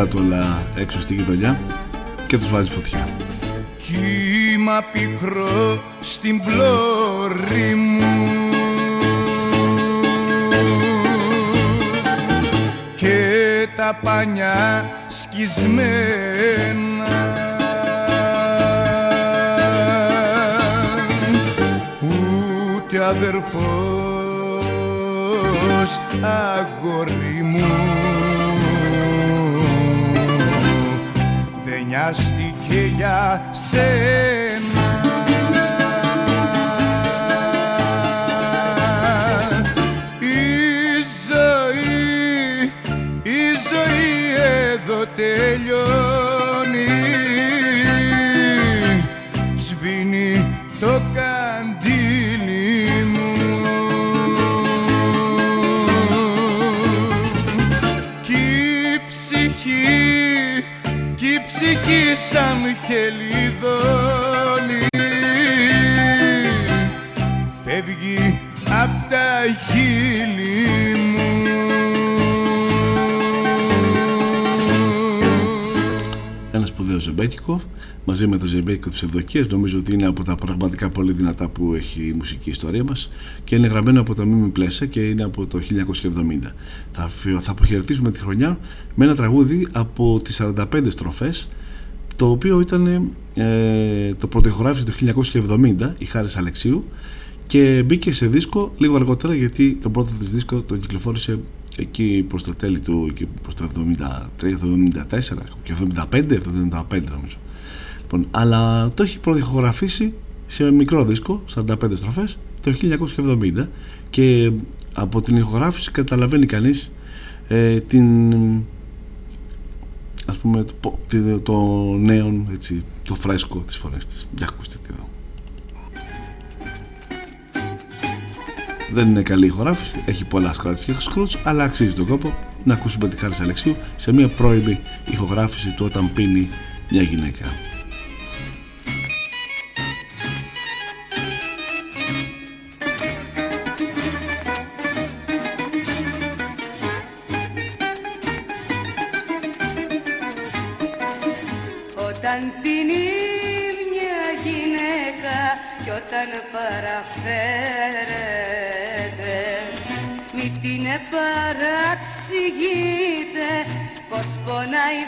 υπάρχοντά του όλα έξω στη γειτονιά και τους βάζει φωτιά. Κύμα πικρό στην πλώρη μου. Και τα πανιά σκισμένα. Ούτε αδερφός αγόρι νοιάστηκε για Ένα σπουδαίο ζεμπέκικο μαζί με το ζεμπέκικο της Ευδοκίας νομίζω ότι είναι από τα πραγματικά πολύ δυνατά που έχει η μουσική ιστορία μας και είναι γραμμένο από το Μίμη Πλέσα και είναι από το 1970 θα, θα αποχαιρετήσουμε τη χρονιά με ένα τραγούδι από τις 45 στροφές το οποίο ήταν ε, το πρωτοεχωράφησε το 1970 η Χάρης Αλεξίου και μπήκε σε δίσκο λίγο αργότερα γιατί το πρώτο της δίσκο το κυκλοφόρησε εκεί προς το τέλη του εκεί προς το 73, 74 και 75, 75 νομίζω. Λοιπόν, αλλά το έχει πρωτοεχωραφήσει σε μικρό δίσκο 45 στροφές το 1970 και από την ηχογράφηση καταλαβαίνει κανείς ε, την ας πούμε το, το, το νέο έτσι, το φρέσκο της φωνής της. Για ακούστε τι εδώ δεν είναι καλή ηχογράφηση έχει πολλά σκράτς και σκρούτς αλλά αξίζει τον κόπο να ακούσουμε τη χάρη Αλεξίου σε μια πρώιμη ηχογράφηση του όταν πίνει μια γυναίκα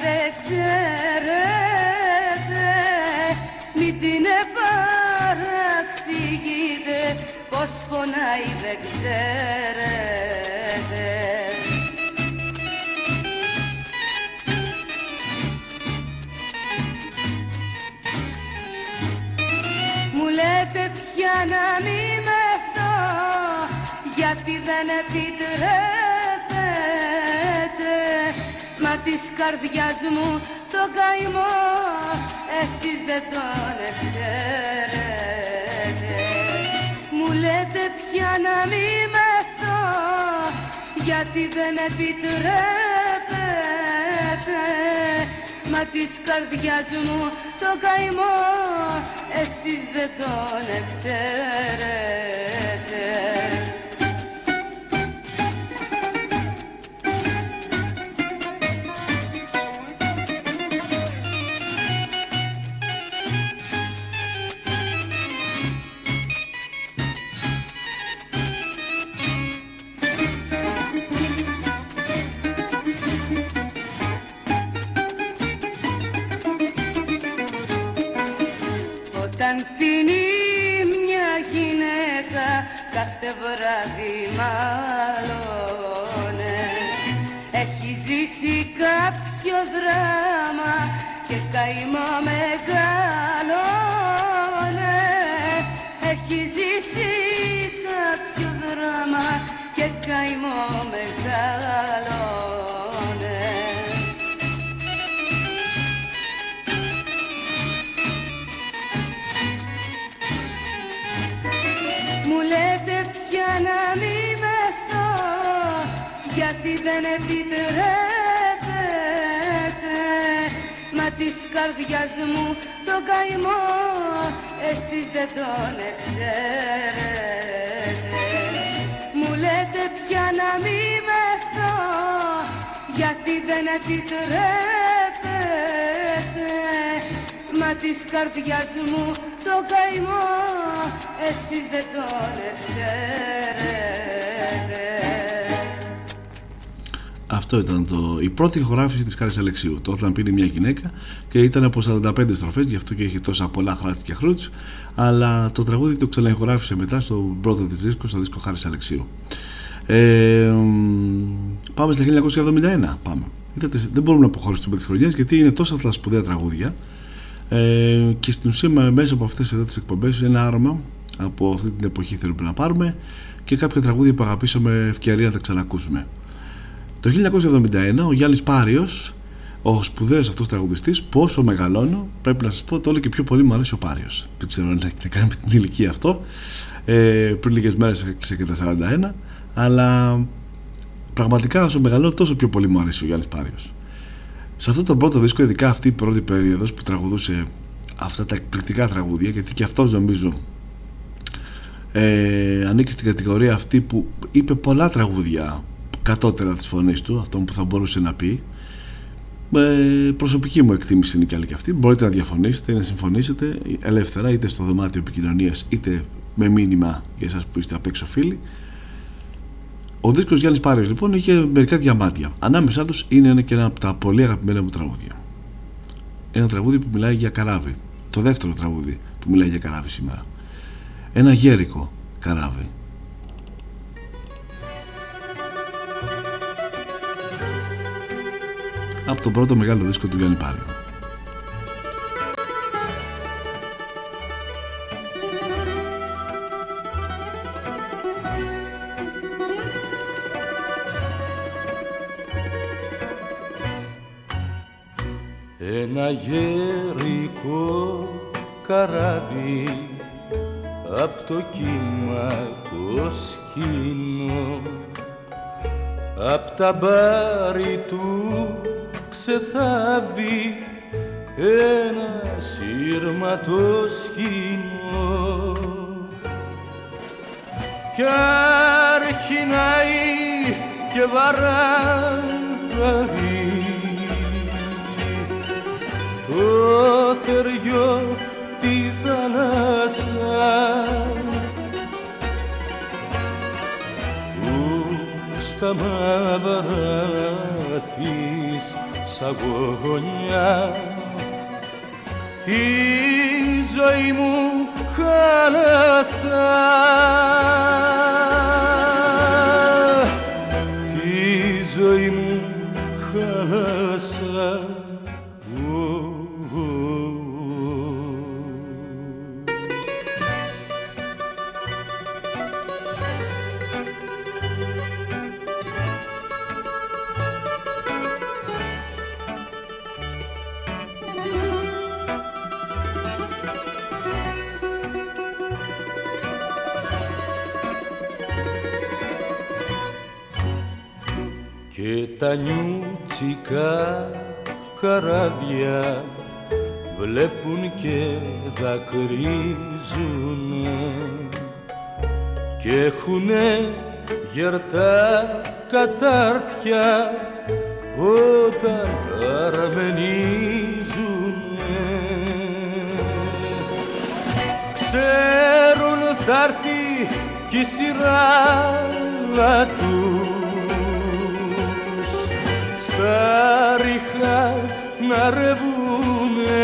δεν ξέρετε Μη την παραξηγείτε πως πονάει δεν ξέρετε. Μου λέτε πια να μην μεθώ γιατί δεν επιτρέπετε της καρδιάς μου το καημό. Εσείς δεν τον ξέρετε μου λέτε πια να μην μεθώ γιατί δεν επιτρέπετε μα της καρδιάς μου το καημό εσείς δεν τον ξέρετε βράδυ μάλλονε Έχει ζήσει κάποιο δράμα και καημό μεγάλωνε Έχει ζήσει κάποιο δράμα και καημό μεγάλωνε δεν επιτρέπετε μα της καρδιάς μου το καημό εσείς δεν τον ξέρετε Μου λέτε πια να μην μεθώ γιατί δεν επιτρέπετε μα της καρδιάς μου το καημό εσείς δεν τον ξέρετε Αυτό ήταν το, η πρώτη ηχογράφηση της Χάρης Αλεξίου. Το όταν πήρε μια γυναίκα και ήταν από 45 στροφές γι' αυτό και είχε τόσα πολλά χράτη και χρούτς αλλά το τραγούδι το ξαναηχογράφησε μετά στο πρώτο της δίσκο στο δίσκο Χάρης Αλεξίου. Ε, πάμε στα 1971 πάμε. Είδατε, δεν μπορούμε να αποχωρήσουμε τις χρονιές γιατί είναι τόσα τα σπουδαία τραγούδια. Ε, και στην ουσία μέσα από αυτές εδώ τις εκπομπές ένα άρωμα από αυτή την εποχή θέλουμε να πάρουμε και κάποια τραγούδια που αγαπήσαμε ευκαιρία να τα ξανακούσουμε το 1971 ο Γιάννης Πάριος ο σπουδαίος αυτός τραγουδιστής πόσο μεγαλώνω πρέπει να σας πω ότι όλο και πιο πολύ μου αρέσει ο Πάριος. Δεν ξέρω αν έχει κάνει με την ηλικία αυτό. Ε, πριν λίγες μέρες έκλεισε και τα 41 αλλά πραγματικά όσο μεγαλώνω τόσο πιο πολύ μου αρέσει ο Γιάννης Πάριος. Σε αυτό το πρώτο δίσκο, ειδικά αυτή η πρώτη περίοδος που τραγουδούσε αυτά τα εκπληκτικά τραγούδια, γιατί και αυτός νομίζω ε, ανήκει στην κατηγορία αυτή που είπε πολλά τραγούδια κατώτερα της φωνής του, αυτό που θα μπορούσε να πει. Ε, προσωπική μου εκτίμηση είναι και άλλη και αυτή. Μπορείτε να διαφωνήσετε ή να συμφωνήσετε ελεύθερα, είτε στο δωμάτιο επικοινωνίας είτε με μήνυμα για εσάς που είστε απ' έξω φίλοι. Ο δίσκος Γιάννης Πάριος λοιπόν είχε μερικά διαμάτια. Ανάμεσά τους είναι ένα και ένα από τα πολύ αγαπημένα μου τραγούδια. ένα τραγούδι που μιλάει για καράβι. Το δεύτερο τραγούδι που μιλάει για καράβι σήμερα. Ένα γέρικο καράβι. Από το πρώτο μεγάλο δίσκο του Γιάννη Πάριο. Ένα γερικό καράβι απ' το κύμα το σκηνό απ' τα μπάρι του ξεθάβει ένα σύρματο σκηνό. Κι αρχινάει και βαράει το θεριό τη θάλασσα που στα μαύρα της σαγόνια τη ζωή μου χάλασα τα νιούτσικα καράβια βλέπουν και δακρύζουν και έχουνε γερτά κατάρτια όταν αρμενίζουν ξέρουν θα έρθει κι η σειρά τους να ρεβούνε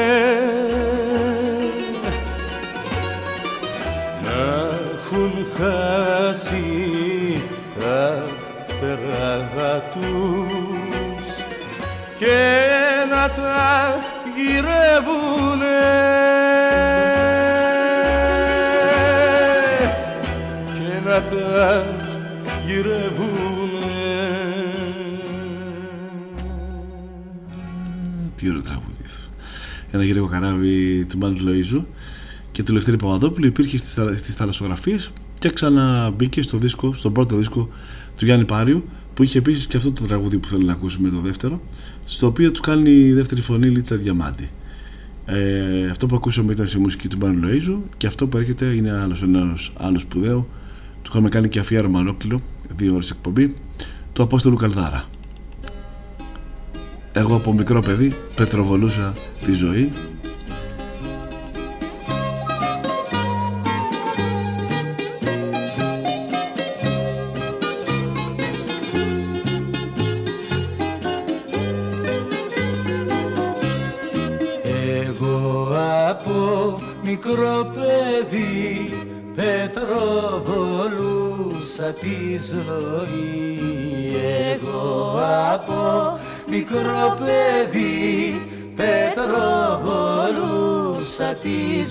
να έχουν χάσει τα φτερά τους και να τα γυρεύουνε. Και να τα Ένα γύρω καράβι του Μπάντου Λοίζου και του Λευτέρη Παπαδόπουλου υπήρχε στις, θαλασσογραφίες και ξαναμπήκε στο δίσκο, στον πρώτο δίσκο του Γιάννη Πάριου που είχε επίσης και αυτό το τραγούδι που θέλω να ακούσουμε το δεύτερο στο οποίο του κάνει η δεύτερη φωνή Λίτσα Διαμάντη. Ε, αυτό που ακούσαμε ήταν σε μουσική του Μπάνου Λοίζου και αυτό που έρχεται είναι άλλος, ένας άλλος σπουδαίο του είχαμε κάνει και αφιέρωμα ολόκληρο δύο ώρες εκπομπή του Απόστολου Καλδάρα εγώ από μικρό παιδί πετροβολούσα τη ζωή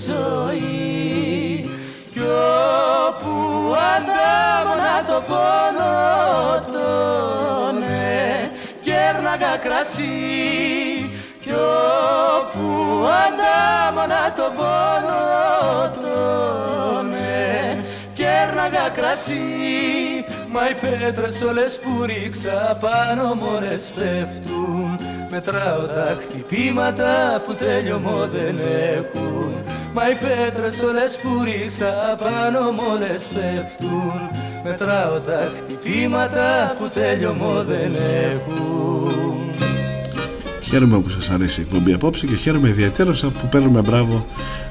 ζωή. Κι όπου αντάμωνα το πόνο τόνε κέρναγα κρασί. Κι όπου αντάμωνα το πόνο τόνε κέρναγα κρασί. Μα οι πέτρες όλες που ρίξα πάνω μόνες πέφτουν. Μετράω τα χτυπήματα που τέλειωμο δεν έχουν Μα οι πέτρες όλες που ρίξα πάνω μόνες πέφτουν Μετράω τα χτυπήματα που τέλειωμο δεν έχουν Χαίρομαι που σας αρέσει η εκπομπή απόψε και χαίρομαι ιδιαίτερα που παίρνουμε μπράβο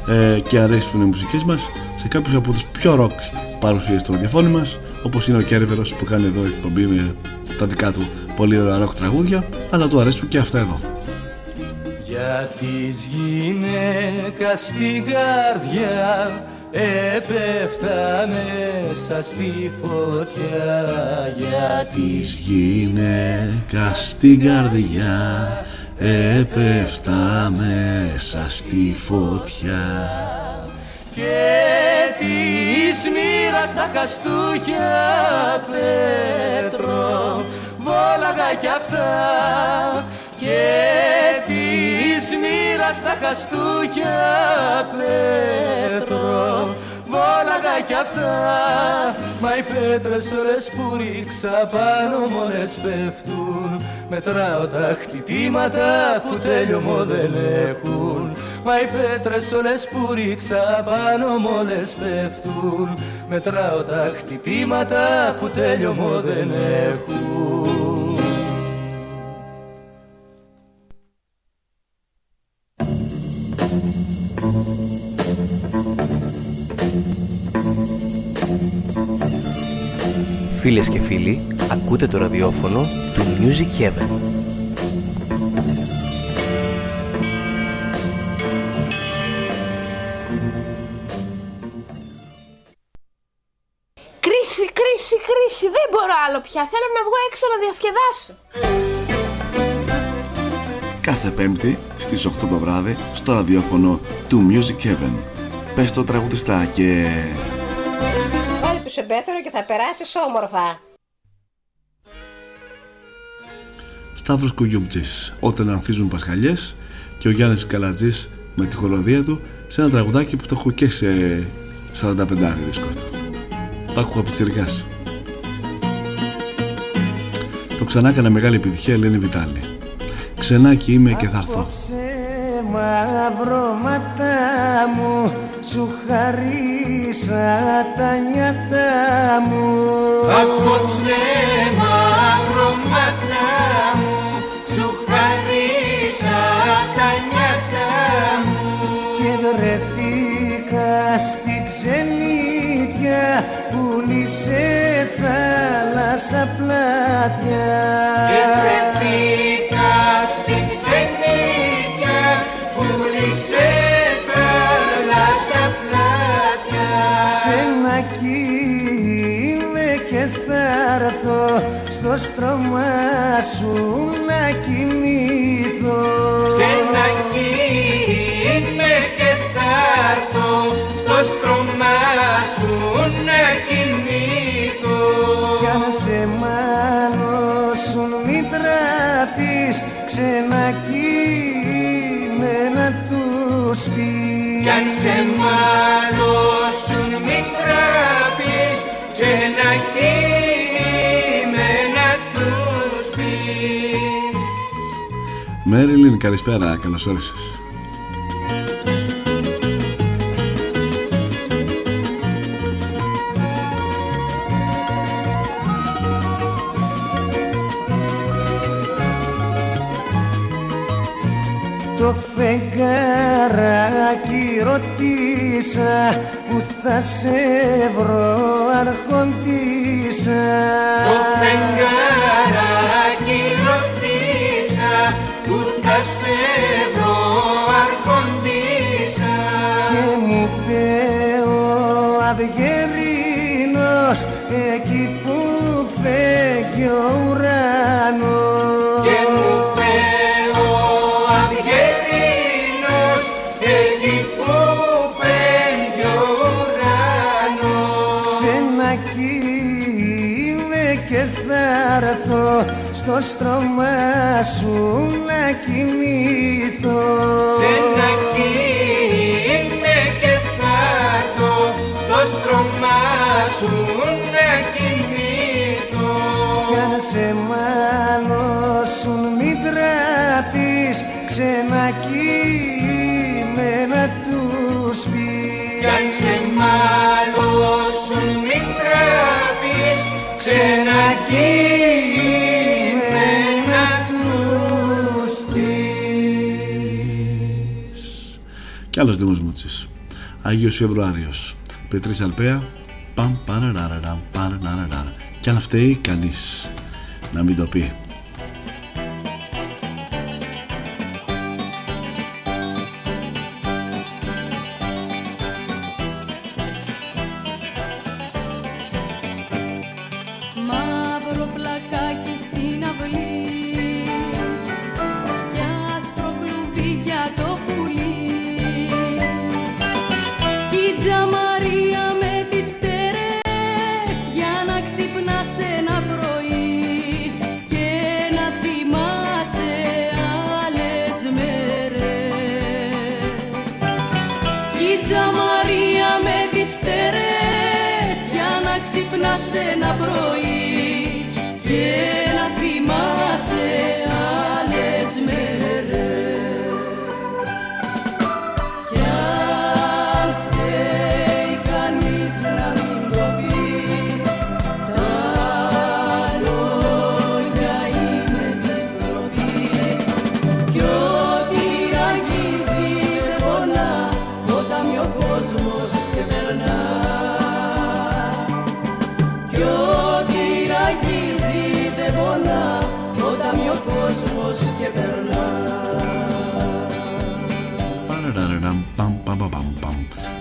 ε, και αρέσουν οι μουσικές μας σε κάποιους από τους πιο ροκ παρουσίες στο ραδιοφώνη μας όπως είναι ο Κέρβερος που κάνει εδώ εκπομπή με τα δικά του πολύ ωραία ροκ τραγούδια αλλά του αρέσουν και αυτά εδώ Για για της γυναίκα στην καρδιά έπεφτα μέσα στη φωτιά. Για της γυναίκα στην καρδιά έπεφτα μέσα στη φωτιά. Και της μοίρας τα χαστούκια πέτρο βόλαγα κι αυτά. Και της μοίρας τα χαστούκια πέτρο βόλαγα κι αυτά Μα οι πέτρες όλες που ρίξα πάνω μόλες πέφτουν. Μετράω τα χτυπήματα που τέλειωμο δεν έχουν. Μα οι πέτρες όλες που ρίξα πάνω μόλες πέφτουν. Μετράω τα χτυπήματα που τέλειωμο δεν έχουν Φίλες και φίλοι, ακούτε το ραδιόφωνο του Music Heaven. Κρίση, κρίση, κρίση, δεν μπορώ άλλο πια. Θέλω να βγω έξω να διασκεδάσω. Κάθε Πέμπτη στις 8 το βράδυ στο ραδιόφωνο του Music Heaven. Πες το τραγουδιστά και σε μπέθορο και θα περάσεις όμορφα. Σταύρος Κουγιουμτζής, όταν ανθίζουν πασχαλιές και ο Γιάννης Καλατζής με τη χοροδία του σε ένα τραγουδάκι που το έχω και σε 45 δίσκο αυτό. Το άκουγα πιτσιρικάς. Το ξανά έκανε μεγάλη επιτυχία Ελένη Βιτάλη. Ξενάκι είμαι και θα έρθω. μαύρο μου σου χαρίσα τα νιάτα μου. Απόψε μαύρωματά μου σου χαρίσα τα νιάτα μου. Και βρεθήκα στη ξενίτια πουλήσε θάλασσα πλάτια. Και βρεθήκα έρθω στο στρώμα σου να κοιμηθώ. Σε ένα είμαι και θα έρθω στο στρώμα σου να κοιμηθώ. Κι αν σε μάνωσουν μη τραπείς να τους πεις. Κι αν σε μάνωσουν μη τραπείς ξένα κείμενα Μέριλιν, καλησπέρα, καλώς όρισες. Το φεγγαράκι ρωτήσα που θα σε βρω αρχοντήσα Το φεγγαράκι Αυγερίνος εκεί που φέγγει ο ουρανός. Και μου πει ο Αυγερίνος εκεί που φέγγει ο ουρανός. Ξενακίνε και θα έρθω στο στρώμα σου να κοιμηθώ. Σε στο στρώμα σου να κοιμηθώ Κι αν σε μάνωσουν μη τραπείς ξενακείμενα τους πεις. Κι αν σε μάλωσουν μη τραπείς ξενακείμενα τους πεις. Κι άλλος Δήμος Μούτσης. Άγιος Φεβρουάριος Πετρής Αλπαία Παμ παραραραραμ παραραραρα Κι αν φταίει κανείς να μην το πει in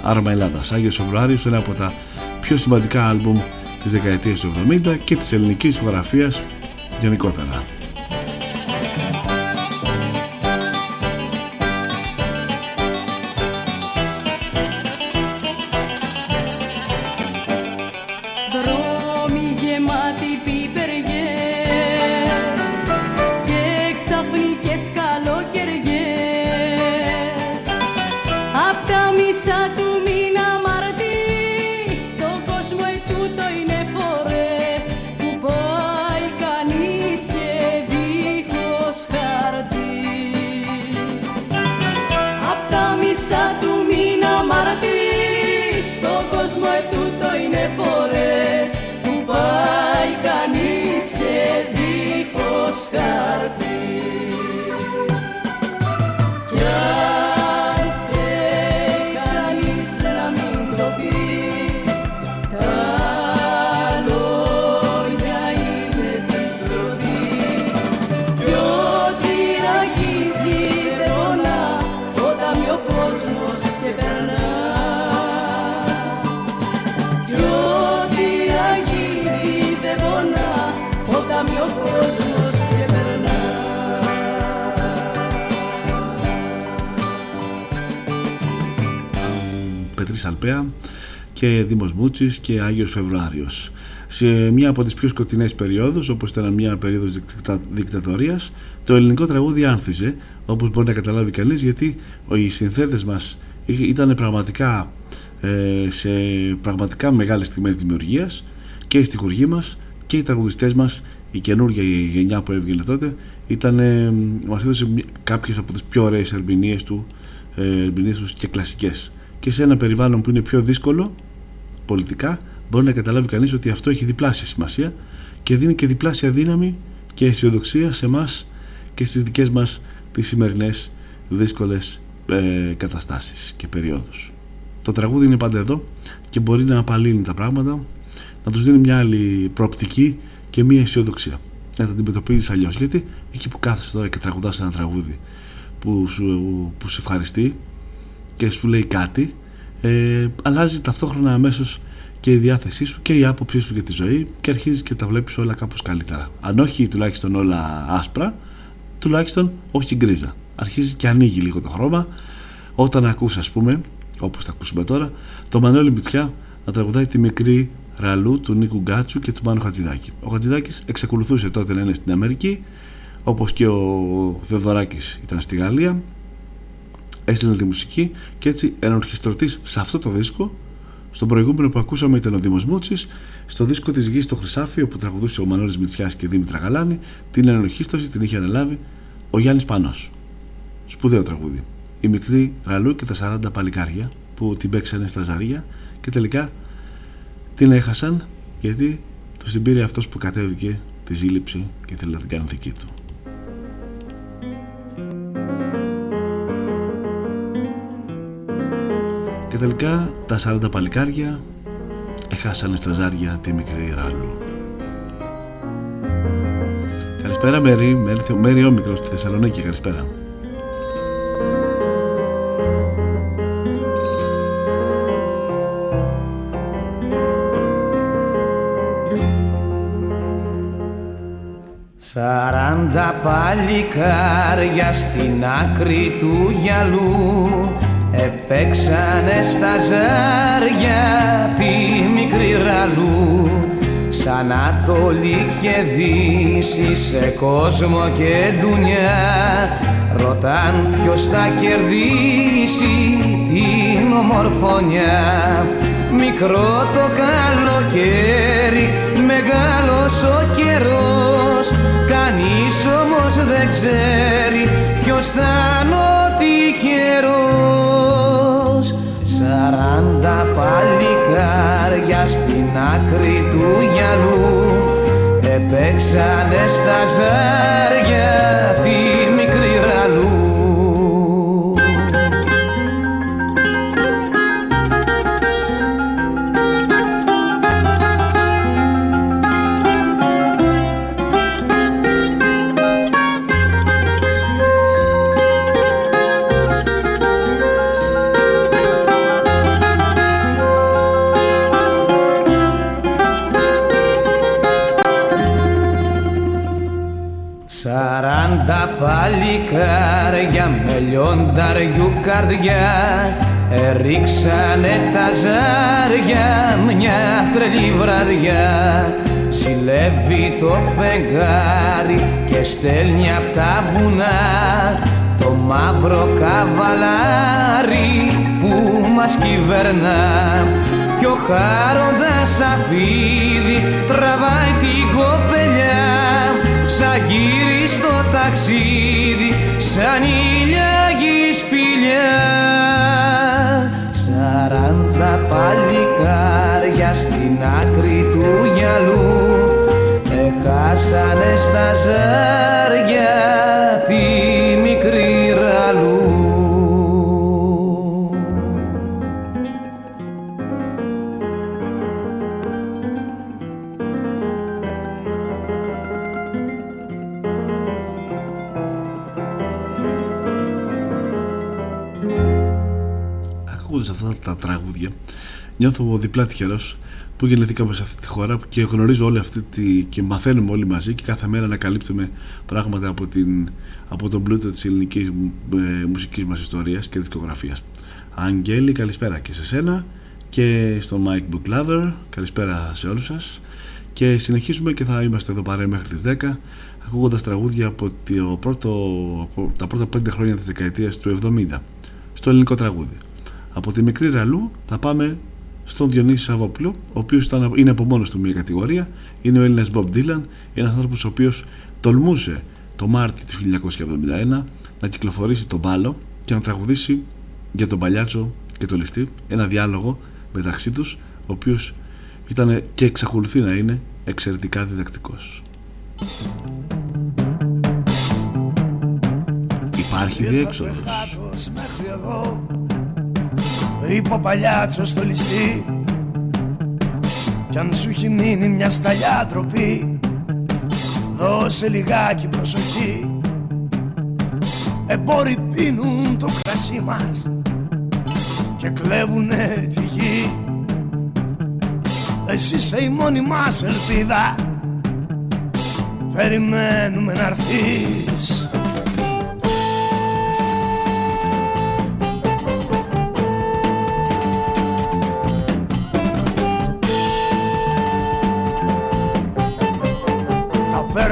Άρωμα Ελλάδας, Άγιος Φεβρουάριος, ένα από τα πιο σημαντικά άλμπουμ της δεκαετίας του 70 και της ελληνικής ισογραφίας γενικότερα. Μούτσης και Άγιος Φεβρουάριος. Σε μια από τις πιο σκοτεινές περιόδους, όπως ήταν μια περίοδος δικτα... δικτατορίας, το ελληνικό τραγούδι άνθιζε, όπως μπορεί να καταλάβει κανείς, γιατί οι συνθέτες μας ήταν πραγματικά ε, σε πραγματικά μεγάλες στιγμές δημιουργίας και οι στιχουργοί μας και οι τραγουδιστές μας η καινούργια γενιά που έβγαινε τότε ήταν, ε, μας έδωσε κάποιες από τις πιο ωραίες ερμηνείες του ε, ερμηνείες τους και κλασικές και σε ένα περιβάλλον που είναι πιο δύσκολο πολιτικά μπορεί να καταλάβει κανείς ότι αυτό έχει διπλάσια σημασία και δίνει και διπλάσια δύναμη και αισιοδοξία σε εμάς και στις δικές μας τις σημερινές δύσκολες ε, καταστάσεις και περιόδους. Το τραγούδι είναι πάντα εδώ και μπορεί να απαλύνει τα πράγματα, να τους δίνει μια άλλη προοπτική και μια αισιοδοξία. Να τα αντιμετωπίζεις αλλιώς. Γιατί εκεί που κάθεσαι τώρα και τραγουδάς ένα τραγούδι που σου, που σε ευχαριστεί και σου λέει κάτι, ε, αλλάζει ταυτόχρονα αμέσως και η διάθεσή σου και η άποψή σου για τη ζωή και αρχίζεις και τα βλέπεις όλα κάπως καλύτερα. Αν όχι τουλάχιστον όλα άσπρα, τουλάχιστον όχι γκρίζα. Αρχίζει και ανοίγει λίγο το χρώμα όταν ακούς ας πούμε, όπως θα ακούσουμε τώρα, το Μανώλη Μητσιά να τραγουδάει τη μικρή ραλού του Νίκου Γκάτσου και του Μάνου Χατζηδάκη. Ο Χατζηδάκης εξακολουθούσε τότε να είναι στην Αμερική, όπως και ο Θεοδωράκης ήταν στη Γαλλία, έστειλε τη μουσική και έτσι ενορχιστρωτής σε αυτό το δίσκο στον προηγούμενο που ακούσαμε ήταν ο Δήμος Μούτσης στο δίσκο της Γης στο Χρυσάφι όπου τραγουδούσε ο Μανώλης Μητσιάς και Δήμητρα Γαλάνη την ενορχίστρωση την είχε αναλάβει ο Γιάννης Πανός. Σπουδαίο τραγούδι. Η μικρή Ραλού και τα 40 παλικάρια που την παίξανε στα ζαρία και τελικά την έχασαν γιατί του την πήρε αυτός που κατέβηκε τη ζήληψη και θέλει να την κάνει δική του Και τελικά τα 40 παλικάρια έχασαν στα ζάρια τη μικρή Ράλου. Καλησπέρα Μέρη, Μέρη, Μέρη Όμικρος στη Θεσσαλονίκη, καλησπέρα. Σαράντα παλικάρια στην άκρη του γυαλού Επέξανε στα ζάρια τη μικρή ραλού Σαν Ανατολή και Δύση σε κόσμο και ντουνιά. Ρωτάν ποιος θα κερδίσει την ομορφωνιά. Μικρό το καλοκαίρι ο καιρός. Κανείς όμως δεν ξέρει ποιος θα είναι ο τυχερός. Σαράντα παλικάρια στην άκρη του γυαλού Επέξανε στα ζάρια τη λιονταριού καρδιά Ερίξανε τα ζάρια μια τρελή βραδιά. Συλλεύει το φεγγάρι και στέλνει απ' τα βουνά Το μαύρο καβαλάρι που μας κυβερνά. Κι ο χάροντας αφίδι τραβάει την κοπελιά Σαν γύρι στο ταξίδι σαν ηλιάγη σπηλιά Σαράντα παλικάρια στην άκρη του γυαλού Έχασανε στα ζάρια τη μικρή ραλού νιώθω διπλά τυχερός που γεννηθήκαμε σε αυτή τη χώρα και γνωρίζω όλη αυτή τη, και μαθαίνουμε όλοι μαζί και κάθε μέρα ανακαλύπτουμε πράγματα από, την, από τον πλούτο της ελληνικής ε, μουσικής μας ιστορίας και δισκογραφίας. Αγγέλη, καλησπέρα και σε σένα και στο Mike Book Lover. Καλησπέρα σε όλους σας. Και συνεχίζουμε και θα είμαστε εδώ παρέα μέχρι τις 10 ακούγοντας τραγούδια από, το πρώτο, από τα πρώτα πέντε χρόνια της δεκαετίας του 70 στο ελληνικό τραγούδι. Από τη μικρή Ραλού θα πάμε στον Διονύση Σαββόπουλο, ο οποίος είναι από μόνος του μια κατηγορία. Είναι ο Έλληνας Bob Dylan, ένας άνθρωπος ο οποίος τολμούσε το Μάρτιο του 1971 να κυκλοφορήσει τον μπάλο και να τραγουδήσει για τον Παλιάτσο και τον Ληστή ένα διάλογο μεταξύ τους ο οποίος ήταν και εξακολουθεί να είναι εξαιρετικά διδακτικός. Υπάρχει διέξοδος. Είπε ο παλιάτσος στο ληστή Κι αν σου έχει μείνει μια σταλιά ντροπή Δώσε λιγάκι προσοχή. Εμπόροι πίνουν το κρασί μας Και κλέβουνε τη γη. Εσύ είσαι η μόνη μας ελπίδα. Περιμένουμε να έρθεις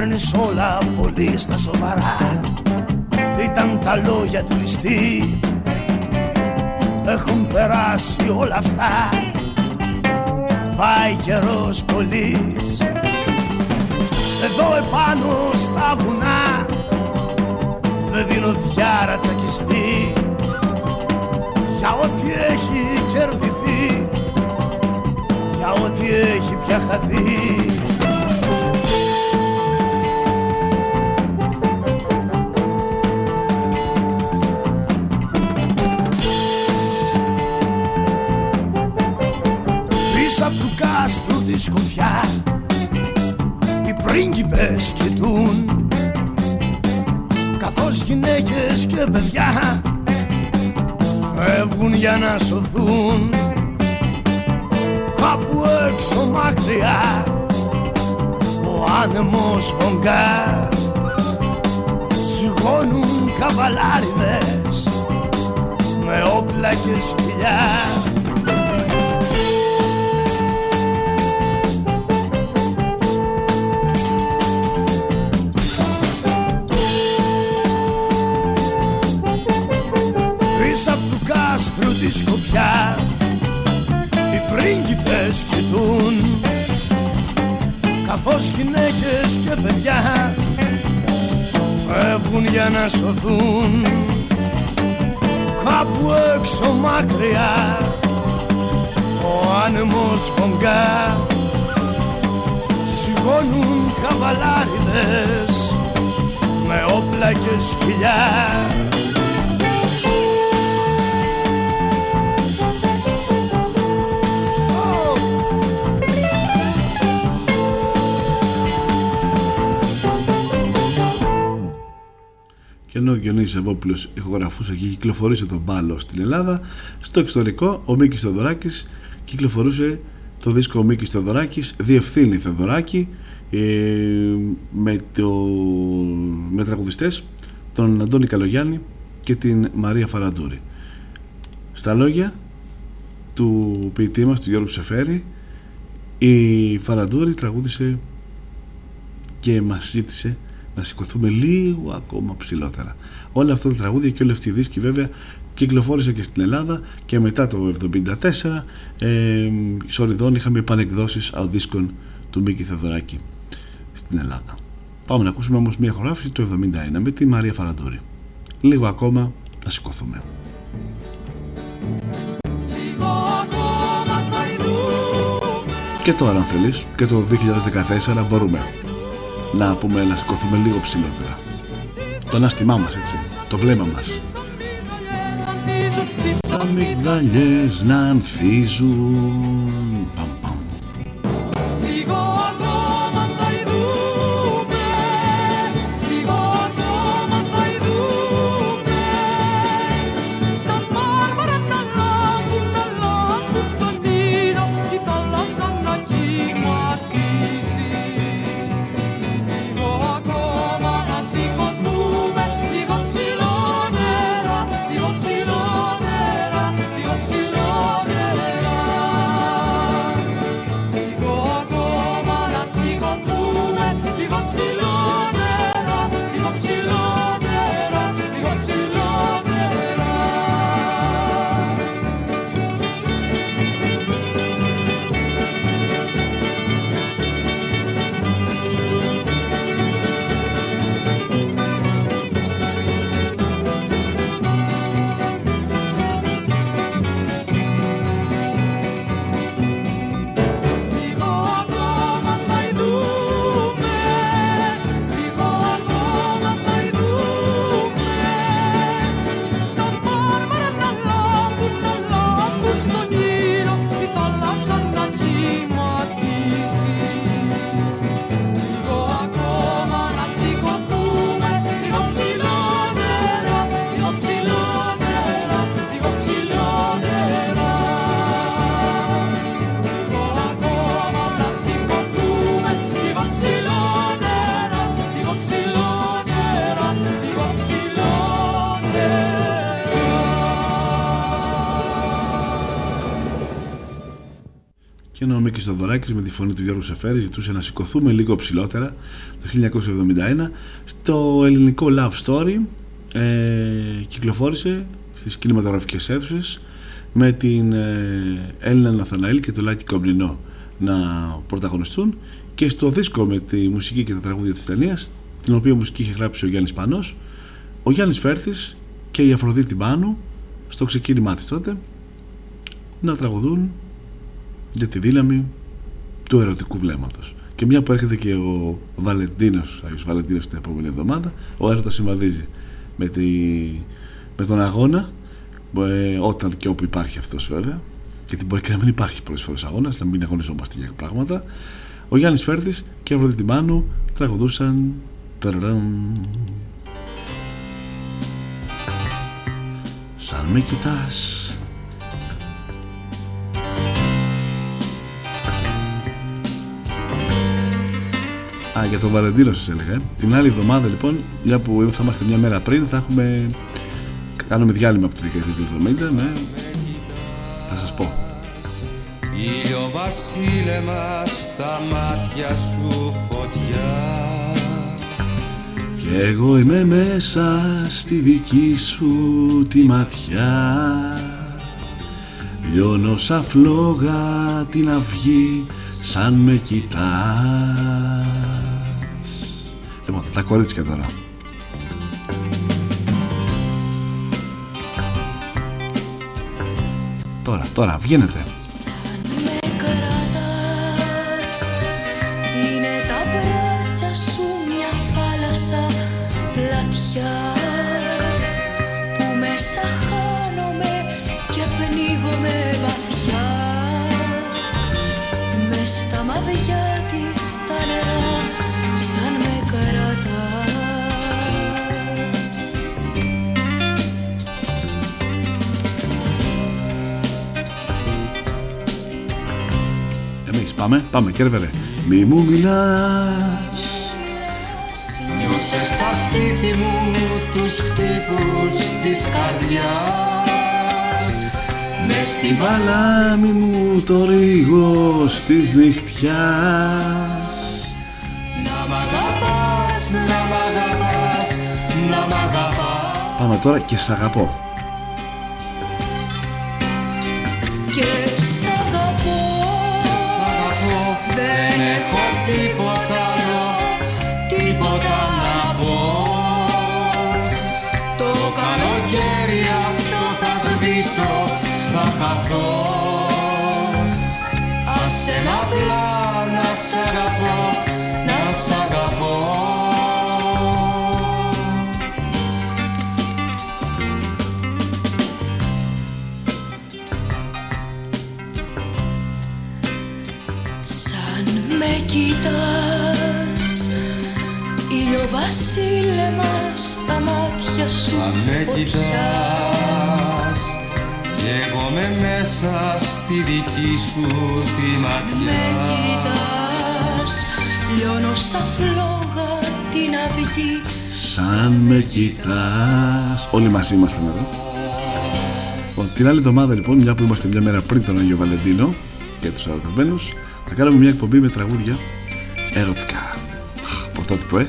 παίρνεις όλα πολύ στα σοβαρά. Ήταν τα λόγια του ληστή Έχουν περάσει όλα αυτά. Πάει καιρός πολύς Εδώ επάνω στα βουνά. Δεν δίνω διάρα τσακιστή. Για ό,τι έχει κερδιθεί. Για ό,τι έχει πια χαθεί της σκουφιά. Οι πρίγκιπες κοιτούν καθώς γυναίκες και παιδιά φεύγουν για να σωθούν. Κάπου έξω μακριά ο άνεμος βογγά σιγώνουν καβαλάριδες με όπλα και σπηλιά τη σκοπιά. Οι πρίγκιπες κοιτούν Καθώς γυναίκες και παιδιά Φεύγουν για να σωθούν. Κάπου έξω μακριά Ο άνεμος φωγκά Σηκώνουν καβαλάριδες Με όπλα και σκυλιά και ενώ ο Διονύσης Ευόπουλος ηχογραφούσε και κυκλοφορούσε τον μπάλο στην Ελλάδα, στο εξωτερικό ο Μίκης Θεοδωράκης κυκλοφορούσε το δίσκο ο Μίκης Θεοδωράκης, διευθύνει Θεοδωράκη ε, με, το, με τραγουδιστές τον Αντώνη Καλογιάννη και την Μαρία Φαραντούρη. Στα λόγια του ποιητή μας, του Γιώργου Σεφέρη, η Φαραντούρη τραγούδισε και μας ζήτησε να σηκωθούμε λίγο ακόμα ψηλότερα. Όλα αυτά τα τραγούδια και όλη αυτή η δίσκη βέβαια κυκλοφόρησε και στην Ελλάδα και μετά το 1974 ε, Σοριδών είχαμε επανεκδόσεις δίσκων του Μίκη Θεοδωράκη στην Ελλάδα. Πάμε να ακούσουμε όμως μια χωράφηση του 1971 με τη Μαρία Φαραντούρη. Λίγο ακόμα να σηκωθούμε. Και τώρα αν θέλεις και το 2014 μπορούμε να πούμε να σηκωθούμε λίγο ψηλότερα. Το ανάστημά μας έτσι, το βλέμμα μας. Τις αμυγδαλιές να ανθίζουν παμ, παμ. Θεοδωράκης με τη φωνή του Γιώργου Σεφέρη ζητούσε να σηκωθούμε λίγο ψηλότερα το 1971 στο ελληνικό Love Story ε, κυκλοφόρησε στις κινηματογραφικές αίθουσες με την ε, Έλληνα Ναθαναήλ και το Λάκη Κομπλινό να πρωταγωνιστούν και στο δίσκο με τη μουσική και τα τραγούδια της ταινία, την οποία μουσική είχε γράψει ο Γιάννης Πανός ο Γιάννης Φέρθης και η Αφροδίτη Μάνου στο ξεκίνημά της τότε να τραγουδούν για τη δύναμη του ερωτικού βλέμματος. Και μια που έρχεται και ο Βαλεντίνος, ο Άγιος Βαλεντίνος την επόμενη εβδομάδα, ο έρωτας συμβαδίζει με, τη, με τον αγώνα, ε, όταν και όπου υπάρχει αυτός βέβαια, γιατί μπορεί και να μην υπάρχει πολλές φορές αγώνας, να μην αγωνιζόμαστε για πράγματα. Ο Γιάννης Φέρδης και ο Αφροδίτη Μάνου τραγουδούσαν Σαν με κοιτάς Α, για τον Βαλεντίνο σας έλεγα. Ε. Την άλλη εβδομάδα λοιπόν, μια που θα είμαστε μια μέρα πριν, θα έχουμε. Κάνουμε διάλειμμα από τη δεκαετία του 70, ναι. Θα σας πω. Ήλιο βασίλεμα στα μάτια σου φωτιά Κι εγώ είμαι μέσα στη δική σου τη ματιά Λιώνω σαν φλόγα την αυγή σαν με κοιτάς Λοιπόν, τα κορίτσια τώρα. Τώρα, τώρα, βγαίνετε Πάμε, πάμε, κέρβερε. Μη μου μιλάς. Νιώσες στα στήθη μου τους χτύπους της καρδιάς. Μες στην παλάμη μου το ρίγος της νυχτιάς. Να μ' αγαπάς, να μ' αγαπάς, να μ' αγαπάς. Πάμε τώρα και σ' αγαπώ θα χαθώ Άσε να απλά να σ' αγαπώ, να σ' αγαπώ. Κοιτάς βασίλεμα στα μάτια σου Αν με κοιτάς κι εγώ με μέσα στη δική σου τη ματιά Με κοιτάς λιώνω σαν φλόγα την αυγή Σαν με κοιτάς Όλοι μαζί είμαστε εδώ Την άλλη εβδομάδα λοιπόν, μια που είμαστε μια μέρα πριν τον Άγιο Βαλεντίνο και τους ερωτευμένους θα κάνουμε μια εκπομπή με τραγούδια ερωτικά. Πρωτότυπο, ε.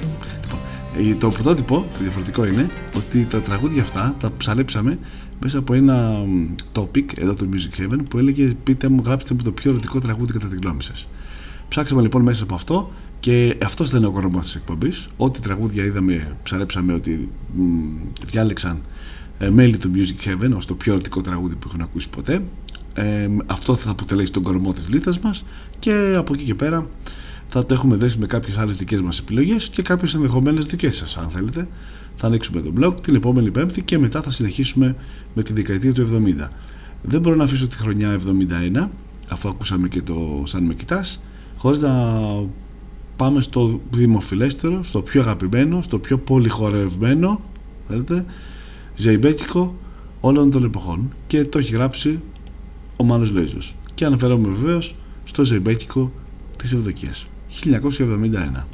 Λοιπόν, το πρωτότυπο, το διαφορετικό είναι ότι τα τραγούδια αυτά τα ψαλέψαμε μέσα από ένα topic εδώ το Music Heaven που έλεγε πείτε μου, γράψτε μου το πιο ερωτικό τραγούδι κατά τη γνώμη σας. Ψάξαμε λοιπόν μέσα από αυτό και αυτός δεν είναι ο κορμός της εκπομπής. Ό,τι τραγούδια είδαμε, ψαλέψαμε ότι μ, διάλεξαν ε, μέλη του Music Heaven ως το πιο ερωτικό τραγούδι που έχουν ακούσει ποτέ. Ε, αυτό θα αποτελέσει τον κορμό της λίστας μας και από εκεί και πέρα θα το έχουμε δέσει με κάποιες άλλες δικές μας επιλογές και κάποιες ενδεχομένες δικές σας αν θέλετε. Θα ανοίξουμε το blog την επόμενη πέμπτη και μετά θα συνεχίσουμε με τη δεκαετία του 70 δεν μπορώ να αφήσω τη χρονιά 71 αφού ακούσαμε και το σαν με κοιτάς χωρίς να πάμε στο δημοφιλέστερο στο πιο αγαπημένο, στο πιο πολυχορευμένο θέλετε, ζεϊμπέκικο όλων των εποχών. Και το έχει γράψει ο Μάνος Λοίζος και αναφέρομαι βεβαίως στο ζεϊμπέκικο της Ευδοκίας 1971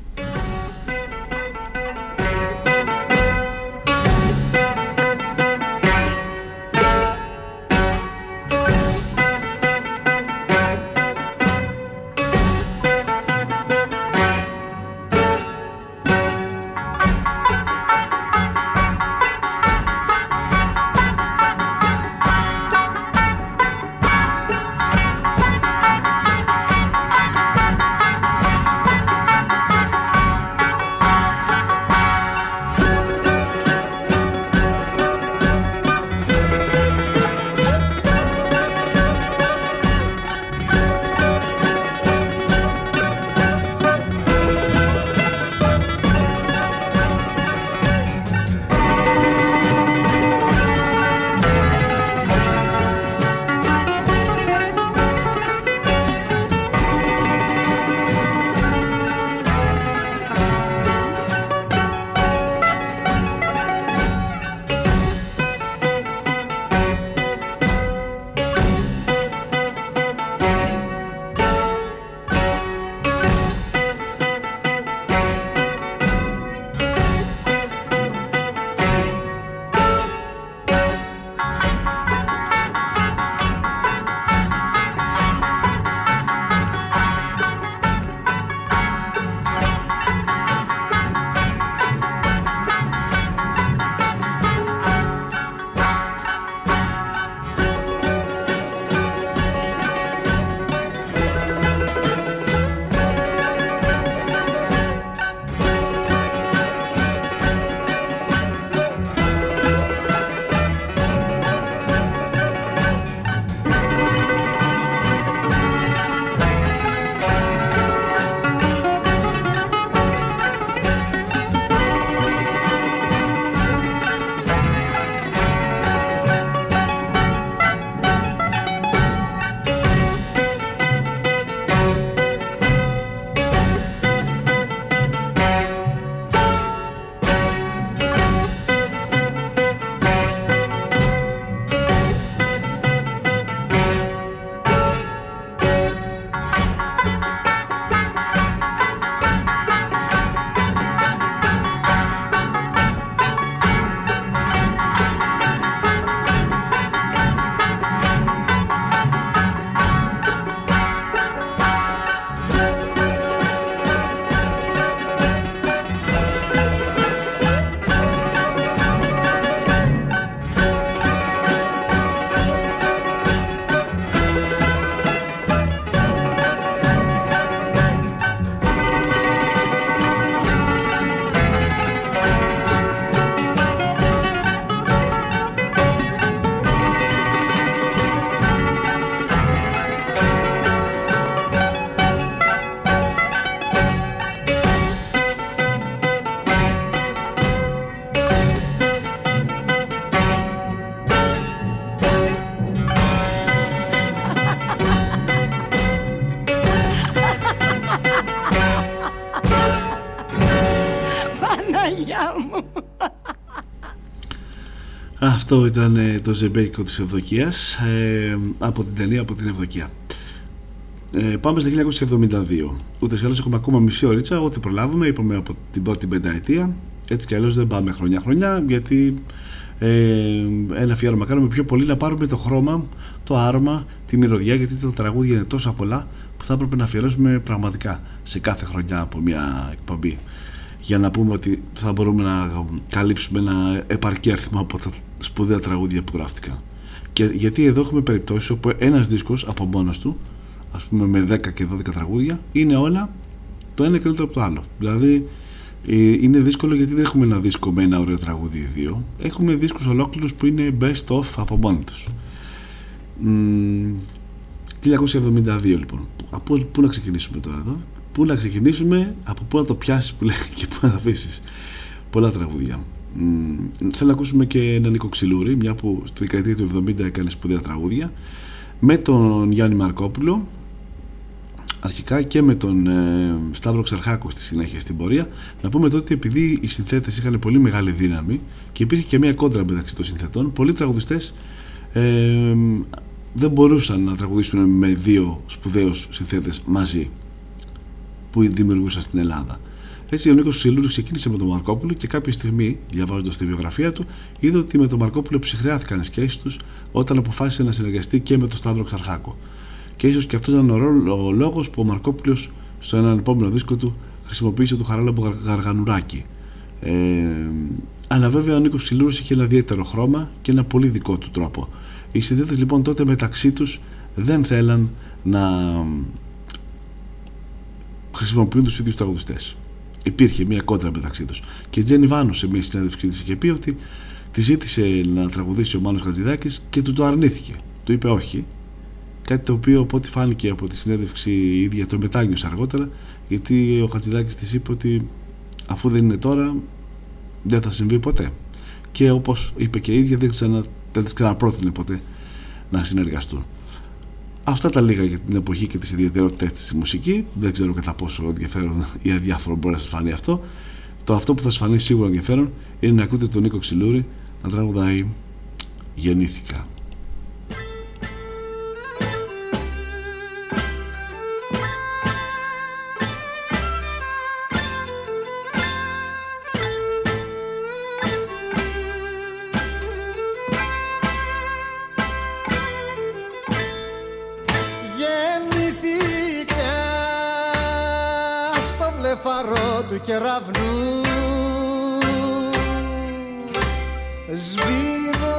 Αυτό ήταν ε, το ζεμπέκικο της Ευδοκίας ε, από την ταινία από την Ευδοκία. Ε, πάμε στο 1972. Ούτε ή άλλως έχουμε ακόμα μισή ωρίτσα. Ό,τι προλάβουμε, είπαμε από την πρώτη πενταετία. Έτσι κι αλλιώς δεν πάμε χρονιά-χρονιά, γιατί ε, ένα αφιέρωμα κάνουμε πιο πολύ να πάρουμε το χρώμα, το άρωμα, τη μυρωδιά, γιατί τα τραγούδια είναι τόσα πολλά που θα έπρεπε να αφιερώσουμε πραγματικά σε κάθε χρονιά από μια εκπομπή. Για να πούμε ότι θα μπορούμε να καλύψουμε ένα επαρκή αριθμό από τα σπουδαία τραγούδια που γράφτηκαν. Και γιατί εδώ έχουμε περιπτώσεις όπου ένας δίσκος από μόνος του ας πούμε με 10 και 12 τραγούδια είναι όλα το ένα καλύτερο από το άλλο. Δηλαδή ε, είναι δύσκολο γιατί δεν έχουμε ένα δίσκο με ένα ωραίο τραγούδι ή δύο. Έχουμε δίσκους ολόκληρους που είναι best of από μόνοι τους. 1972 λοιπόν. Από πού να ξεκινήσουμε τώρα εδώ; Πού να ξεκινήσουμε από πού να το πιάσεις που λέει και πού να τα αφήσεις. πολλά τραγούδια θέλω να ακούσουμε και έναν Νίκο Ξυλούρη μια που στη δεκαετία του 70 έκανε σπουδαία τραγούδια με τον Γιάννη Μαρκόπουλο αρχικά και με τον ε, Σταύρο Ξαρχάκο στη συνέχεια στην πορεία. Να πούμε εδώ ότι επειδή οι συνθέτες είχαν πολύ μεγάλη δύναμη και υπήρχε και μια κόντρα μεταξύ των συνθετών πολλοί τραγουδιστές ε, δεν μπορούσαν να τραγουδήσουν με δύο σπουδαίους συνθέτες μαζί που δημιουργούσαν στην Ελλάδα έτσι ο Νίκος Σιλούρη ξεκίνησε με τον Μαρκόπουλο και κάποια στιγμή, διαβάζοντας τη βιογραφία του, είδε ότι με τον Μαρκόπουλο ψυχρεάθηκαν οι σχέσεις τους όταν αποφάσισε να συνεργαστεί και με τον Σταύρο Ξαρχάκο και ίσως και αυτός ήταν ο, ο λόγος που ο Μαρκόπουλος στο έναν επόμενο δίσκο του χρησιμοποίησε το χαράλαμπο γαργανουράκι. Ε, αλλά βέβαια ο Νίκος Σιλούρη είχε ένα ιδιαίτερο χρώμα και ένα πολύ δικό του τρόπο. Οι συνδέτε λοιπόν τότε μεταξύ τους δεν θέλαν να χρησιμοποιούν τους ίδιους τραγουδιστές. Υπήρχε μια κόντρα μεταξύ τους. Και η Τζένι Βάνο σε μια συνέντευξη της είχε πει ότι τη ζήτησε να τραγουδήσει ο Μάνος Χατζηδάκης και του το αρνήθηκε. Του είπε όχι, Κάτι το οποίο από ό,τι φάνηκε από τη συνέντευξη η ίδια το μετάνιωσε αργότερα γιατί ο Χατζηδάκης της είπε ότι αφού δεν είναι τώρα δεν θα συμβεί ποτέ και όπως είπε και η ίδια δεν, ξανα, δεν τις ξαναπρόθυνε ποτέ να συνεργαστούν. Αυτά τα λίγα για την εποχή και τις ιδιαιτερότητες της μουσική δεν ξέρω κατά πόσο ενδιαφέρον ή αδιάφορο μπορεί να σας φανεί αυτό το αυτό που θα σας φανεί σίγουρα ενδιαφέρον είναι να ακούτε τον Νίκο Ξυλούρη να τραγουδάει «Γεννήθηκα». Κεραυνού σβήνω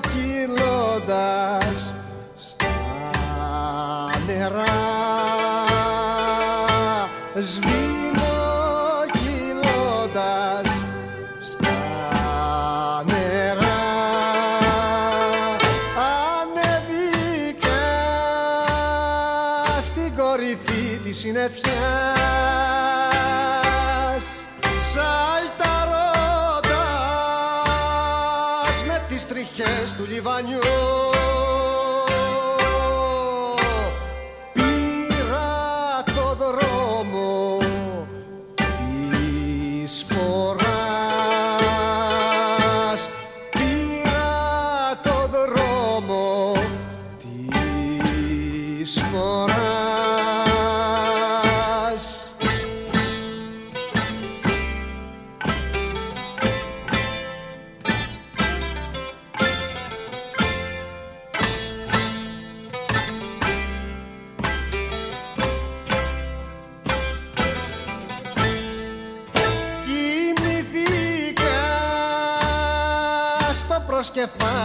κυλώντας στα νερά. Σβήνω divanio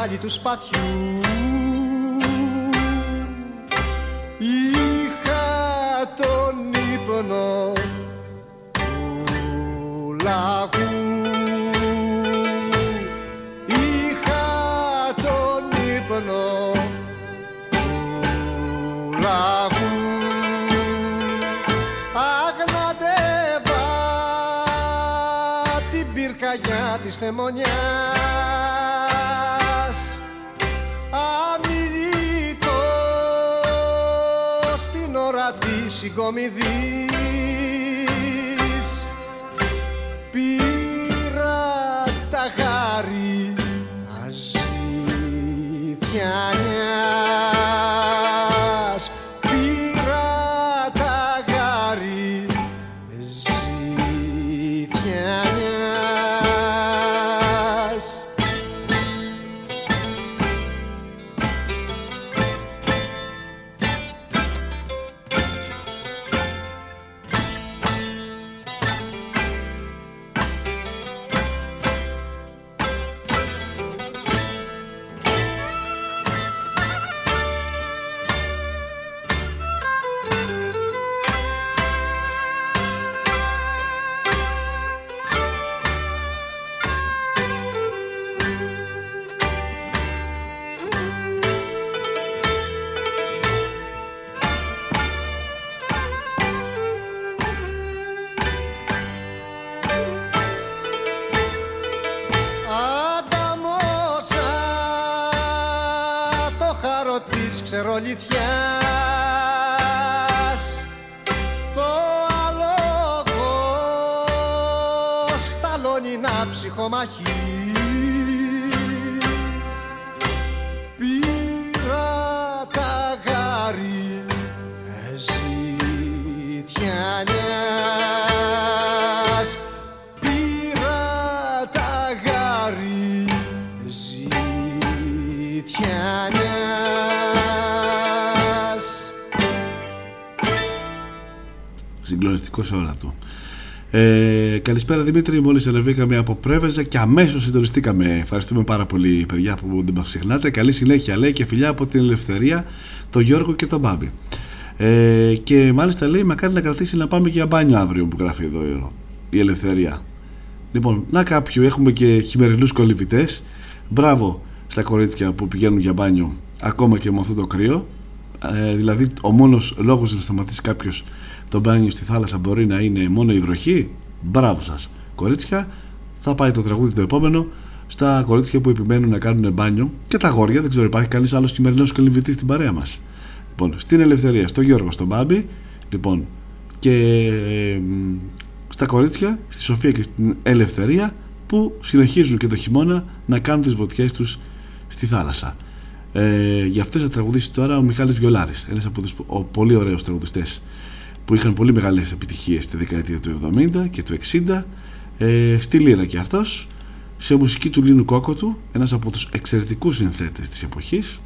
κεφάλι του σπαθιού. Είχα τον ύπνο του λαγού. Είχα τον ύπνο του λαγού. Αγναντεύα την πυρκαγιά της θεμονιάς συγκομιδής. Πήρε αστερολιθιάς καλησπέρα Δημήτρη, μόλις ελευήκαμε από Πρέβεζα και αμέσως συντονιστήκαμε. Ευχαριστούμε πάρα πολύ, παιδιά, που δεν μας ξεχνάτε. Καλή συνέχεια, λέει και φιλιά από την Ελευθερία, τον Γιώργο και τον Μπάμπη. Ε, και μάλιστα λέει, μακάρι να κρατήσει να πάμε για μπάνιο αύριο που γράφει εδώ η Ελευθερία. Λοιπόν, να κάποιου, έχουμε και χειμερινούς κολυβητές. Μπράβο στα κορίτσια που πηγαίνουν για μπάνιο ακόμα και με αυτό το κρύο. Ε, δηλαδή, ο μόνος λόγος να σταματήσει κάποιος το μπάνιο στη θάλασσα μπορεί να είναι μόνο η βροχή; Μπράβο σας. Κορίτσια, θα πάει το τραγούδι το επόμενο στα κορίτσια που επιμένουν να κάνουν μπάνιο και τα αγόρια. Δεν ξέρω, υπάρχει κανείς άλλος χειμερινό κολυβητή στην παρέα μας. Λοιπόν, στην Ελευθερία, στο Γιώργο, στον Μπάμπη. Λοιπόν, και ε, στα κορίτσια, στη Σοφία και στην Ελευθερία που συνεχίζουν και το χειμώνα να κάνουν τις βοτιές τους στη θάλασσα. Ε, για αυτές θα τραγουδήσει τώρα ο Μιχάλης Βιολάρης, ένας από τους ο, πολύ ωραίους τραγουδιστές που είχαν πολύ μεγάλες επιτυχίες στη δεκαετία του 70 και του 60 ε, στη Λύρα και αυτός σε μουσική του Λίνου Κόκοτου ένας από τους εξαιρετικούς συνθέτες της εποχής.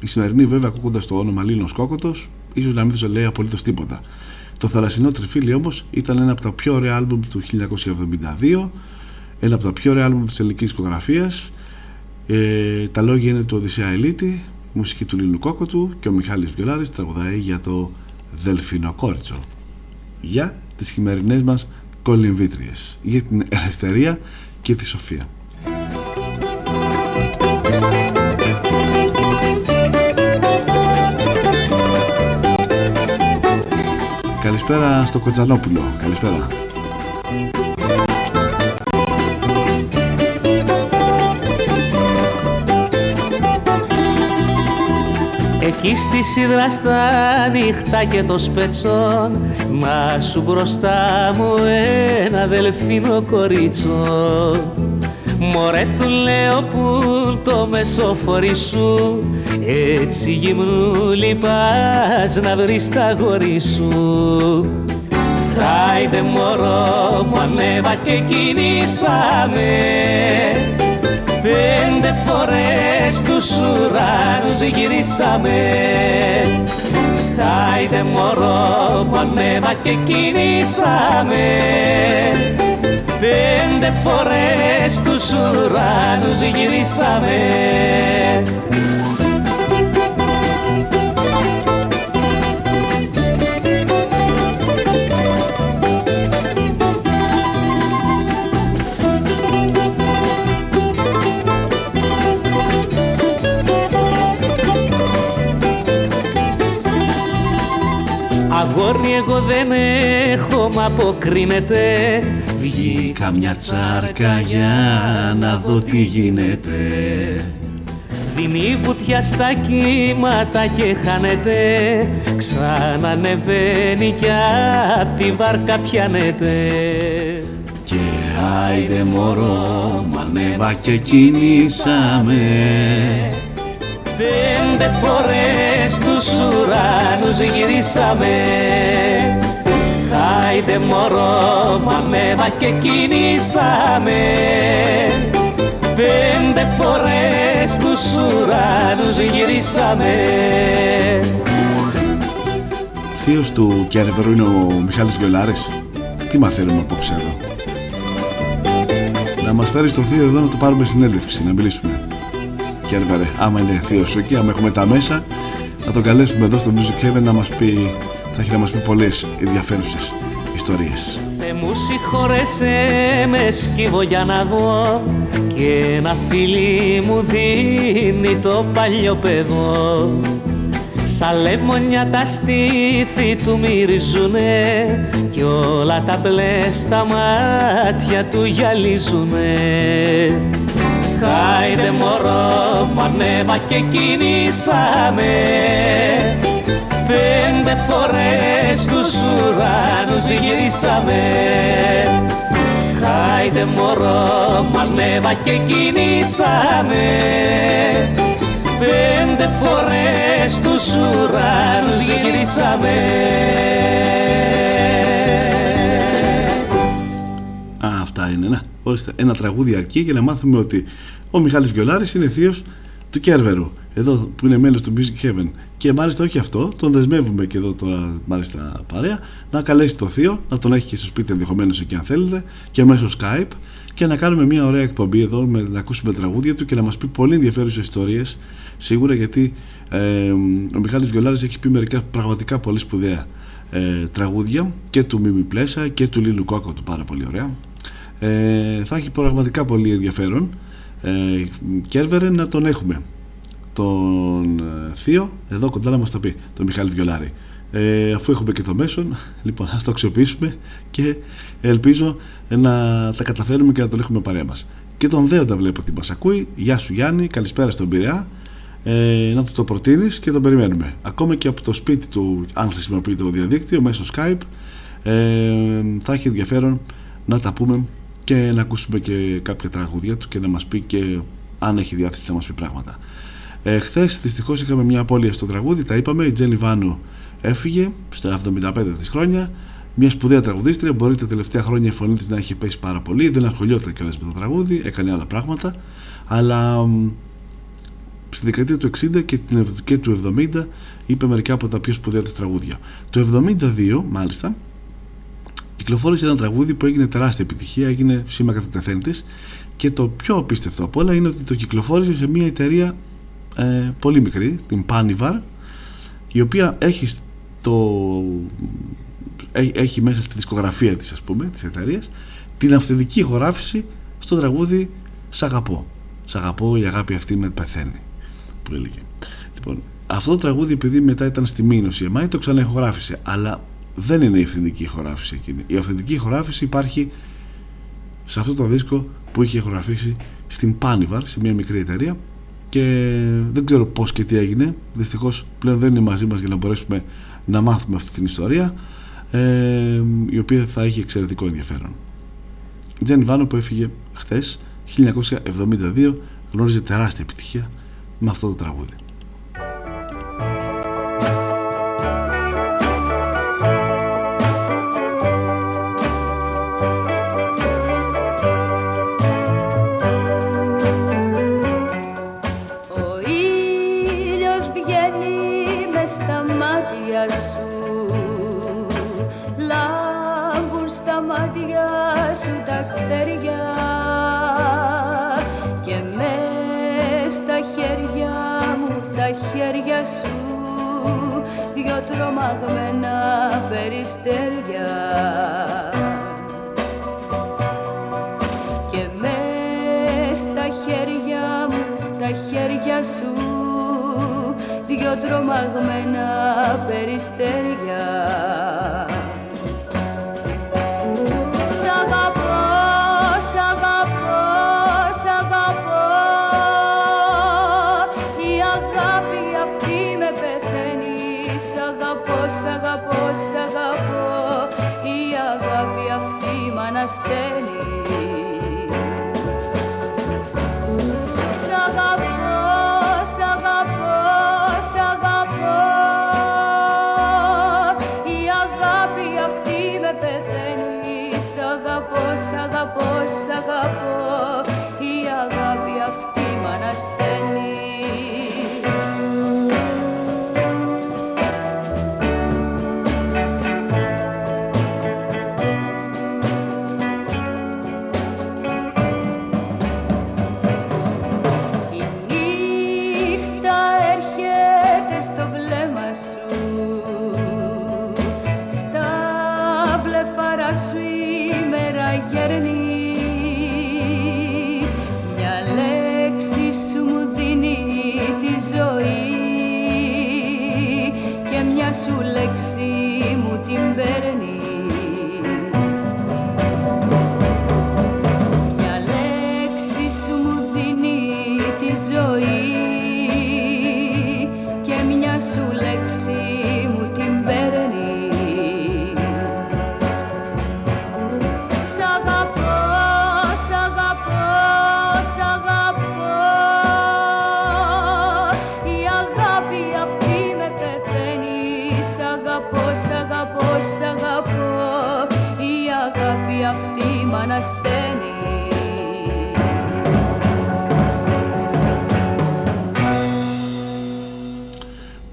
Η σημερινή βέβαια ακούγοντας το όνομα Λίνος Κόκοτος ίσως να μην τους λέει απολύτως τίποτα. Το Θαλασσινό Τριφύλι όμως ήταν ένα από τα πιο ωραία άλμπουμ του 1972 ένα από τα πιο ωραία άλμπουμ της ελληνικής δισκογραφίας ε, τα λόγια είναι του Οδυσσέα Ελίτη μουσική του Λίνου Κόκοτου και ο Μιχάλης Βιολάρης τραγουδάει για το Δελφινοκόρτσο για τις χειμερινές μας κολυμβήτριες για την ελευθερία και τη σοφία. Καλησπέρα στο Κοτζανόπουλο. Καλησπέρα Εκεί στη σίδρα στα νύχτα και το σπέτσον Μα σου μπροστά μου ένα δελφίνο κορίτσο. Μωρέ του λέω που το μεσοφορί σου Έτσι γυμνούλη πας να βρεις τα γόρι σου. Χάιντε μωρό μου ανέβα και κινήσαμε Πέντε φορές τους ουρανούς γυρίσαμε. Χάιντε μωρό μου ανέβα και κινήσαμε. Πέντε φορές τους ουρανούς γυρίσαμε Αγόρι εγώ δεν έχω μ' αποκρίνεται. Βγήκα μια τσάρκα για να δω τι γίνεται. Δίνει βουτιά στα κύματα και χάνεται. Ξανανεβαίνει κι απ' τη βάρκα πιάνεται. Και άιντε μωρό μ' ανέβα και κινήσαμε Πέντε φορές τους ουρανούς γυρίσαμε. Χάιντε μωρό μ' ανέβα και κινήσαμε Πέντε φορές τους ουρανούς γυρίσαμε. Θείος του Κιάνεβερου είναι ο Μιχάλης Βιολάρης. Τι μαθαίνουμε απόψε εδώ; Να μας φέρει το θείο εδώ να το πάρουμε συνέντευξη Να μιλήσουμε Κιάνεβερε άμα είναι θείος εκεί Άμα έχουμε τα μέσα Να τον καλέσουμε εδώ στο Music Heaven να μας πει Θα έχει να μας πει πολλές ενδιαφέρουσες ιστορίες. Θε μου συγχώρεσέ με σκύβω για να δω και ένα φίλι μου δίνει το παλιό παιδό. Σαν λεμονιά τα στήθη του μυρίζουνε κι όλα τα μπλε στα μάτια του γυαλίζουνε Χάιντε μωρό μου ανέβα και κινήσαμε. Πέντε φορές τους ουρανούς γυρίσαμε. Χάιντε μωρό μου ανέβα και κινήσαμε. Πέντε φορές τους ουρανούς γυρίσαμε. Α, αυτά είναι. Να, ορίστε, ένα τραγούδι αρκεί για να μάθουμε ότι ο Μιχάλης Βιολάρης είναι θείος του Κέρβερου, εδώ που είναι μέλος του Music Heaven. Και μάλιστα όχι αυτό, τον δεσμεύουμε και εδώ τώρα μάλιστα παρέα, να καλέσει το θείο, να τον έχει και στο σπίτι ενδεχομένως εκεί αν θέλετε, και μέσω Skype και να κάνουμε μια ωραία εκπομπή εδώ, με, να ακούσουμε τραγούδια του και να μας πει πολύ ενδιαφέρουσες ιστορίες, σίγουρα γιατί ε, ο Μιχάλης Βιολάρης έχει πει μερικά πραγματικά πολύ σπουδαία ε, τραγούδια και του Μίμη Πλέσα και του Λίλου Κόκο του πάρα πολύ ωραία ε, θα έχει πραγματικά πολύ ενδιαφέρον. Ε, Κέρβερε να τον έχουμε. Τον ε, Θείο εδώ κοντά να μας τα πει τον Μιχάλη Βιολάρη. Ε, αφού έχουμε και το μέσον λοιπόν ας το αξιοποιήσουμε και ελπίζω να τα καταφέρουμε και να τον έχουμε παρέα μας. Και τον Δέοντα βλέπω ότι μας ακούει. Γεια σου Γιάννη, καλησπέρα στον Πειραιά. Ε, να του το προτείνεις και τον περιμένουμε. Ακόμα και από το σπίτι του αν χρησιμοποιεί το διαδίκτυο μέσω Skype ε, θα έχει ενδιαφέρον να τα πούμε και να ακούσουμε και κάποια τραγούδια του και να μας πει και αν έχει διάθεση να μας πει πράγματα ε, Χθες δυστυχώς είχαμε μια απώλεια στο τραγούδι τα είπαμε, η Τζένι Βάνου έφυγε στα 75 της χρόνια μια σπουδαία τραγουδίστρια. Μπορεί τα τελευταία χρόνια η φωνή της να έχει πέσει πάρα πολύ. Δεν αγχολιόταν κιόλας με το τραγούδι, έκανε άλλα πράγματα. Αλλά στη δεκαετία του 60 και, την, και του 70 είπε μερικά από τα πιο σπουδαία της τραγούδια. Το 72 μάλιστα κυκλοφόρησε ένα τραγούδι που έγινε τεράστια επιτυχία, έγινε σήμα κατά τεθέν της και το πιο απίστευτο από όλα είναι ότι το κυκλοφόρησε σε μια εταιρεία ε, πολύ μικρή, την Panivar η οποία έχει, το, έχει μέσα στη δισκογραφία της ας πούμε, της εταιρείας την αυθεντική ηχογράφηση στο τραγούδι «Σ' αγαπώ». «Σ' αγαπώ, η αγάπη αυτή με πεθαίνει» που έλεγε. Λοιπόν, αυτό το τραγούδι επειδή μετά ήταν στη Μήνωση η EMI το ξαναεχογράφησε αλλά δεν είναι η αυθεντική ηχογράφηση εκείνη. Η αυθεντική ηχογράφηση υπάρχει σε αυτό το δίσκο που είχε ηχογραφήσει στην Panivar, σε μια μικρή εταιρεία. Και δεν ξέρω πώς και τι έγινε. Δυστυχώς πλέον δεν είναι μαζί μας για να μπορέσουμε να μάθουμε αυτή την ιστορία ε, η οποία θα έχει εξαιρετικό ενδιαφέρον. Τζένι Βάνο που έφυγε χθες 1972 γνώριζε τεράστια επιτυχία με αυτό το τραγούδι τρομαγμένα περιστέρια. Και μες στα χέρια μου τα χέρια σου δυο τρομαγμένα περιστέρια αυτή μ' αναστέλει Σ' αγαπώ, σ' αγαπώ, σ' αγαπώ. Η αγάπη αυτή με πεθαίνει. Σ' αγαπώ, σ' αγαπώ, σ' αγαπώ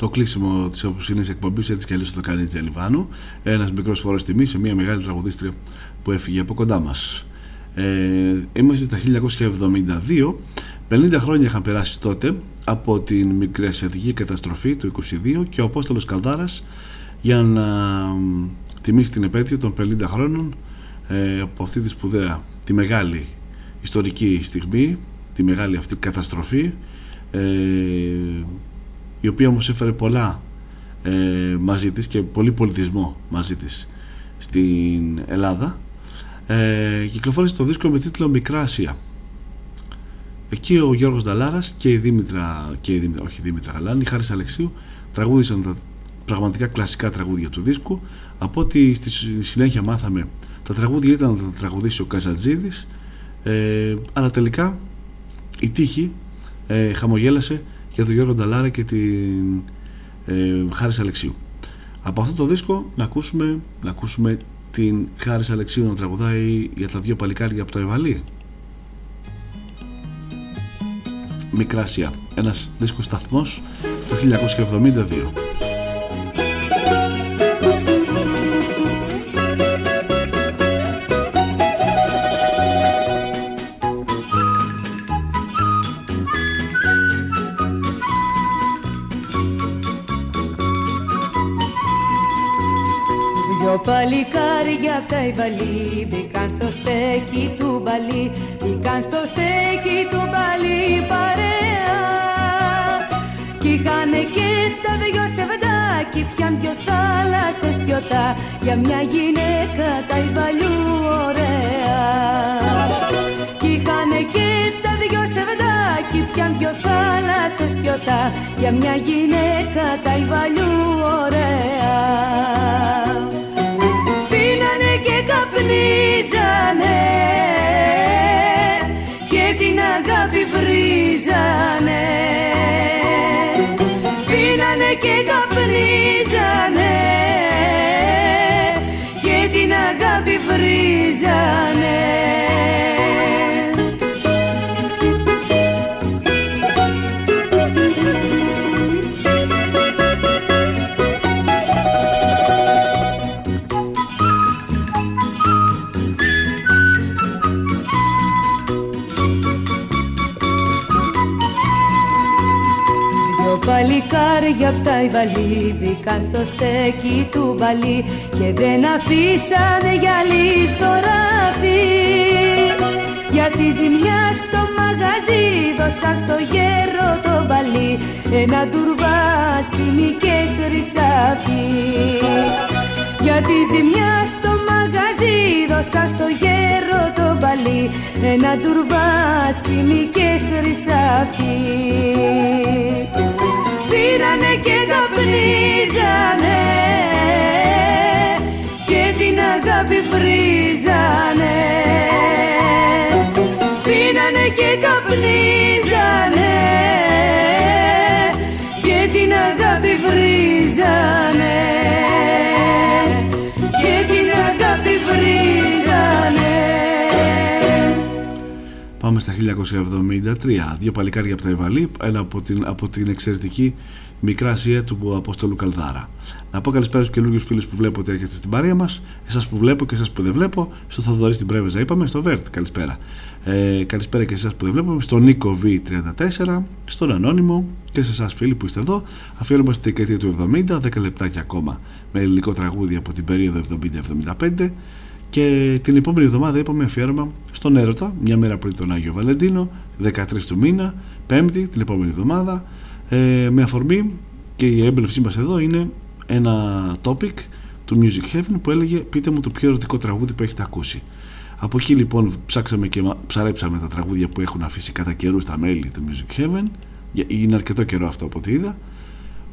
το κλείσιμο της απόψινής εκπομπής έτσι κι αλλιώς το κάνει η Τζελιβάνου. Ένας μικρός φόρος τιμής σε μια μεγάλη τραγουδίστρια που έφυγε από κοντά μας. Ε, είμαστε στα 1972. 50 χρόνια είχαν περάσει τότε από την μικρασιατική καταστροφή του 22 και ο Απόστολος Καλδάρας για να τιμήσει την επέτειο των 50 χρόνων ε, από αυτή τη σπουδαία, τη μεγάλη ιστορική στιγμή, τη μεγάλη αυτή καταστροφή ε, η οποία όμως έφερε πολλά ε, μαζί της και πολύ πολιτισμό μαζί της στην Ελλάδα ε, κυκλοφόρησε το δίσκο με τίτλο Μικρά Ασία εκεί ο Γιώργος Νταλάρας και η Δήμητρα, και η Δήμητρα όχι η Δήμητρα Γαλάνη, η Χάρης Αλεξίου τραγούδισαν τα πραγματικά κλασικά τραγούδια του δίσκου. Από ότι στη συνέχεια μάθαμε τα τραγούδια ήταν να τα τραγουδήσει ο Καζατζίδης ε, αλλά τελικά η τύχη ε, χαμογέλασε για τον Γιώργο Νταλάρα και την ε, Χάρης Αλεξίου. Από αυτό το δίσκο να ακούσουμε, να ακούσουμε την Χάρης Αλεξίου να τραγουδάει για τα δύο παλικάρια από το Ευαλή. Μικράσια, ένας δίσκος σταθμός το 1972. Παλικάρια απ' τα Ιβαλή. Μπήκαν στο στέκι του μπαλί μπήκαν στο στέκι του μπαλί παρέα. Κι είχαν και τα δυο σεβδάκι πιαν πιο θάλασσες πιωτά. Για μια γυναίκα τα Ιβαλιού ωραία. Κι είχαν και τα δυο σεβδάκι πιαν πιο θάλασσες πιωτά. Για μια γυναίκα τα Ιβαλιού ωραία καπνίζανε. Και την αγάπη βρίζανε. Πίνανε και καπνίζανε. Και την αγάπη βρίζανε παλικάρια απ' τα Ιβαλή μπήκαν στο στέκι του μπαλί και δεν αφήσανε γυαλί στο ράφι. Για τη ζημιά στο μαγαζί δώσα στο γέρο το μπαλί ένα τουρβάσιμι και χρυσάφι. Για τη ζημιά στο μαγαζί δώσα στο γέρο το μπαλί ένα τουρβάσιμι και χρυσάφι πήρανε και καπνίζανε και την αγάπη βρίζανε. Πίνανε και καπνίζανε και την αγάπη βρίζανε Πάμε στα 1973. Δύο παλικάρια από τα Ευαλή, ένα από την, από την εξαιρετική μικρά Ασία του Αποστόλου Καλδάρα. Να πω καλησπέρα στους καινούριου φίλους που βλέπω ότι έρχεστε στην παρέα μας, εσάς που βλέπω και εσάς που δεν βλέπω, στο Θοδωρή στην Πρέβεζα είπαμε, στο Βέρτ, καλησπέρα. Ε, καλησπέρα και εσάς που δεν βλέπω, στον Νίκο V34, στον Ανώνυμο και σε εσάς φίλοι που είστε εδώ. Αφιέρωμα στη δεκαετία του 70, 10 λεπτάκια ακόμα με ελληνικό τραγούδι από την περίοδο 70-75. Και την επόμενη εβδομάδα είπαμε αφιέρωμα στον Έρωτα, μια μέρα πριν τον Άγιο Βαλεντίνο, 13 του μήνα, Πέμπτη, την επόμενη εβδομάδα, ε, με αφορμή και η έμπνευσή μας εδώ είναι ένα topic του Music Heaven που έλεγε πείτε μου το πιο ερωτικό τραγούδι που έχετε ακούσει. Από εκεί λοιπόν ψάξαμε και ψαρέψαμε τα τραγούδια που έχουν αφήσει κατά καιρού στα μέλη του Music Heaven. Είναι αρκετό καιρό αυτό από ό,τι είδα.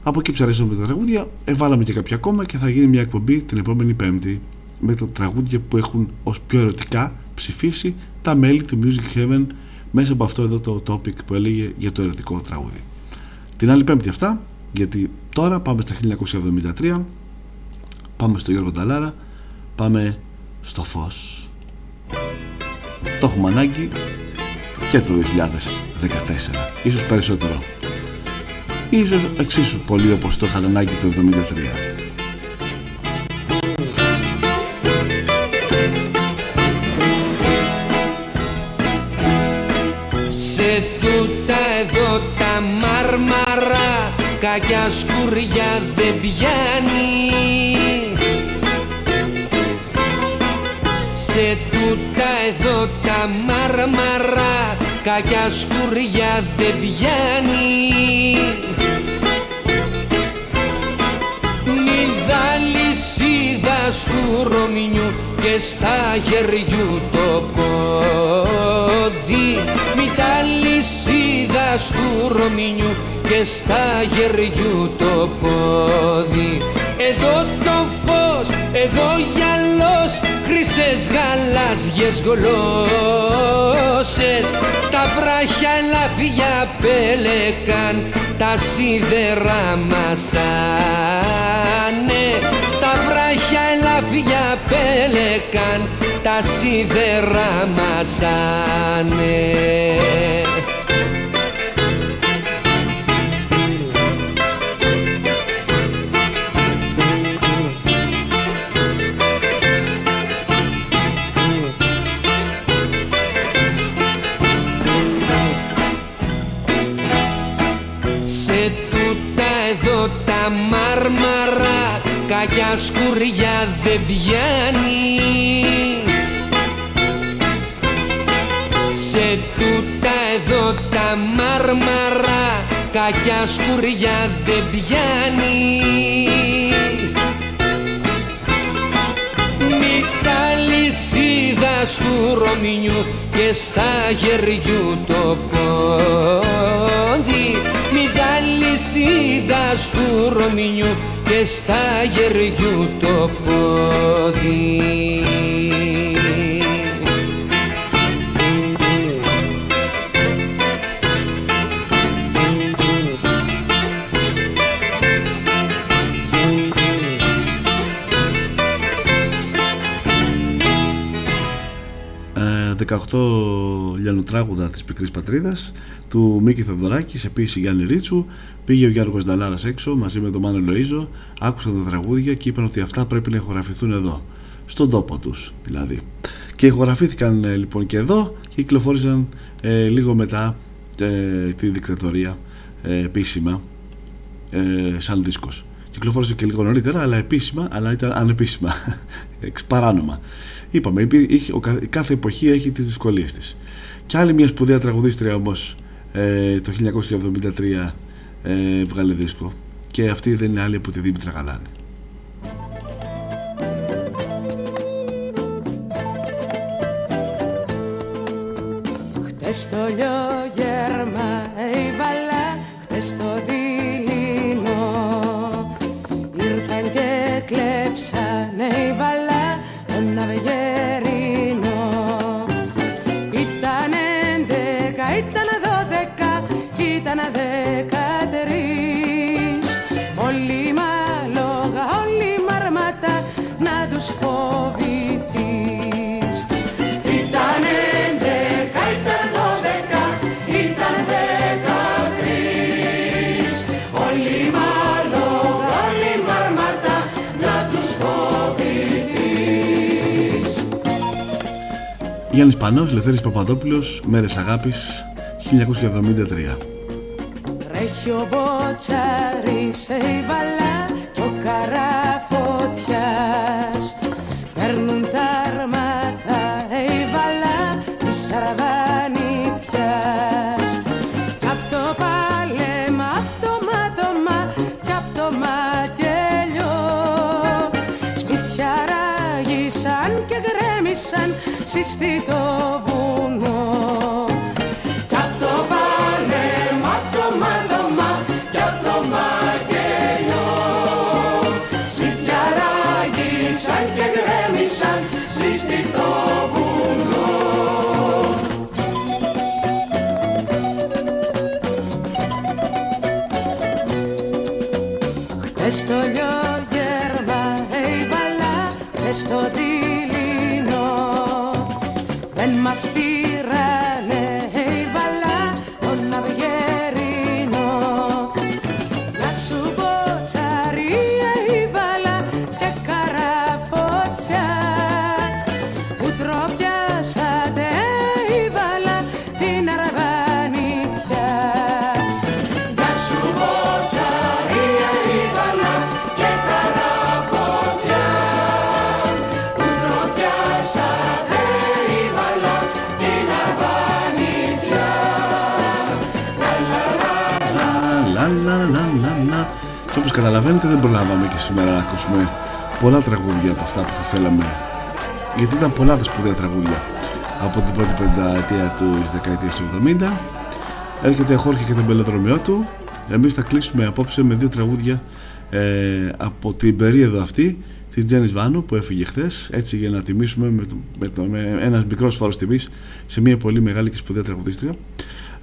Από εκεί ψαρέψαμε τα τραγούδια, εβάλαμε και κάποια ακόμα και θα γίνει μια εκπομπή την επόμενη Πέμπτη με τα τραγούδια που έχουν ως πιο ερωτικά ψηφίσει τα μέλη του Music Heaven μέσα από αυτό εδώ το topic που έλεγε για το ερωτικό τραγούδι. Την άλλη Πέμπτη αυτά, γιατί τώρα πάμε στα 1973, πάμε στο Γιώργο Νταλάρα, πάμε στο φως. το έχουμε ανάγκη και το 2014 ίσως περισσότερο ίσως εξίσου πολύ όπως το είχαν ανάγκη το 1973 εδώ τα μάρμαρα κακιά σκουριά δεν πιάνει. Σε τούτα εδώ τα μάρμαρα κακιά σκουριά δεν πιάνει. Νιδά λυσίδα του Ρωμινιού και στα γεριού το πόδι. Μη τα λυσίδα του Ρωμινιού και στα γεριού το πόδι. Εδώ το φως, εδώ γυαλός χρυσές γαλάζιες γλώσσες. Στα βράχια ελαφιά πέλεκαν τα σίδερα μασάνε στα βράχια ελαφιά πέλεκαν τα σίδερα μασάνε μάρμαρα κακιά σκουριά δεν πιάνει. Σε τούτα εδώ τα μάρμαρα κακιά σκουριά δεν πιάνει. Μη τα λυσίδα του Ρωμινιού και στα γεριού το πόδι Μη τα λυσίδα του Ρωμινιού και στα γεριού το πόδι 18 λιανοτράγουδα της πικρής πατρίδας του Μίκη Θεοδωράκη σε ποίηση Γιάννη Ρίτσου πήγε ο Γιώργος Νταλάρας έξω μαζί με τον Μάνο Λοΐζο άκουσαν τα τραγούδια και είπαν ότι αυτά πρέπει να ηχογραφηθούν εδώ στον τόπο τους δηλαδή. Και ηχογραφήθηκαν ε, λοιπόν και εδώ και κυκλοφόρησαν ε, λίγο μετά ε, τη δικτατορία ε, επίσημα ε, σαν δίσκος κυκλοφόρησε και λίγο νωρίτερα αλλά επίσημα αλλά ήταν ανεπίσημα. Παράνομα. Είπαμε είχε, ο, κάθε εποχή έχει τις δυσκολίες της. Και άλλη μια σπουδαία τραγουδίστρια όμως ε, το 1973 ε, βγάλε δίσκο. Και αυτή δεν είναι άλλη από τη Δήμητρα Γαλάνη. Χτες το λιογέρμα έβαλα, χτες το δειλινό Γιάννης Πανός, Λευθέρης Παπαδόπουλος Μέρες Αγάπης 1973 Τρέχει ο Μποτσάρης προλάβαμε και σήμερα να ακούσουμε πολλά τραγούδια από αυτά που θα θέλαμε. Γιατί ήταν πολλά τα σπουδαία τραγούδια από την πρώτη πενταετία του δεκαετίας του 70 έρχεται Χόρχε και τον πελοδρομιό του. Εμείς θα κλείσουμε απόψε με δύο τραγούδια ε, από την περίοδο αυτή της Τζέννη Βάνου που έφυγε χθες, έτσι για να τιμήσουμε με, το, με, το, με ένας μικρός φόρος τιμής σε μια πολύ μεγάλη και σπουδαία τραγουδίστρια.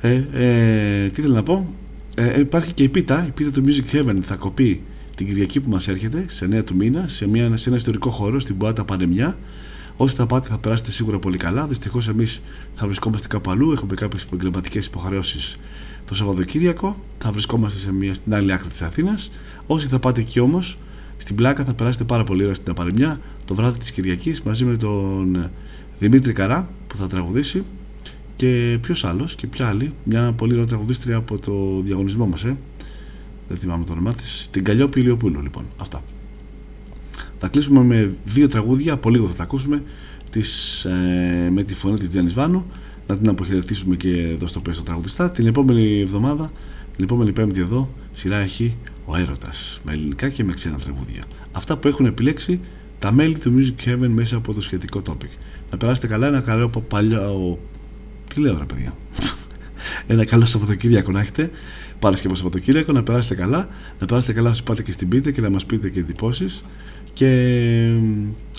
Ε, ε, τι θέλω να πω, ε, υπάρχει και η πίτα, η πίτα του Music Heaven θα κοπεί την Κυριακή που μας έρχεται, σε 9 του μήνα, σε, μια, σε ένα ιστορικό χώρο στην Ποάτα Πανεμιά. Όσοι θα πάτε θα περάσετε σίγουρα πολύ καλά. Δυστυχώς εμείς θα βρισκόμαστε κάπου αλλού, έχουμε κάποιες επαγγελματικές υποχρεώσεις το Σαββατοκύριακο. Θα βρισκόμαστε σε μια, στην άλλη άκρη της Αθήνας. Όσοι θα πάτε εκεί όμως, στην πλάκα θα περάσετε πάρα πολύ ώρα στην Απαρεμιά το βράδυ της Κυριακής μαζί με τον Δημήτρη Καρά που θα τραγουδήσει και ποιος άλλος και ποια άλλη, μια πολύ ωραία τραγουδίστρια από το διαγωνισμό μας, ε. Δεν θυμάμαι το όνομά της, την Καλλιόπη Ηλιοπούλου λοιπόν. Αυτά. Θα κλείσουμε με δύο τραγούδια, από λίγο θα τα ακούσουμε, τις, ε, με τη φωνή της Τζέννης Βάνου, να την αποχαιρετήσουμε και εδώ στο πέσο τραγουδιστά. Την επόμενη εβδομάδα, την επόμενη πέμπτη εδώ, σειρά έχει ο έρωτας, με ελληνικά και με ξένα τραγούδια. Αυτά που έχουν επιλέξει τα μέλη του Music Heaven μέσα από το σχετικό topic. Να περάσετε καλά, ένα καλό από παλιό... Τι λέω ρε παιδιά; ένα καλό Σαββατοκύριακο να έχετε. Παρασκευό Σαββατοκύριακο, να περάσετε καλά. Να περάσετε καλά όσο πάτε και στην πίτε και να μας πείτε και εντυπώσεις. Και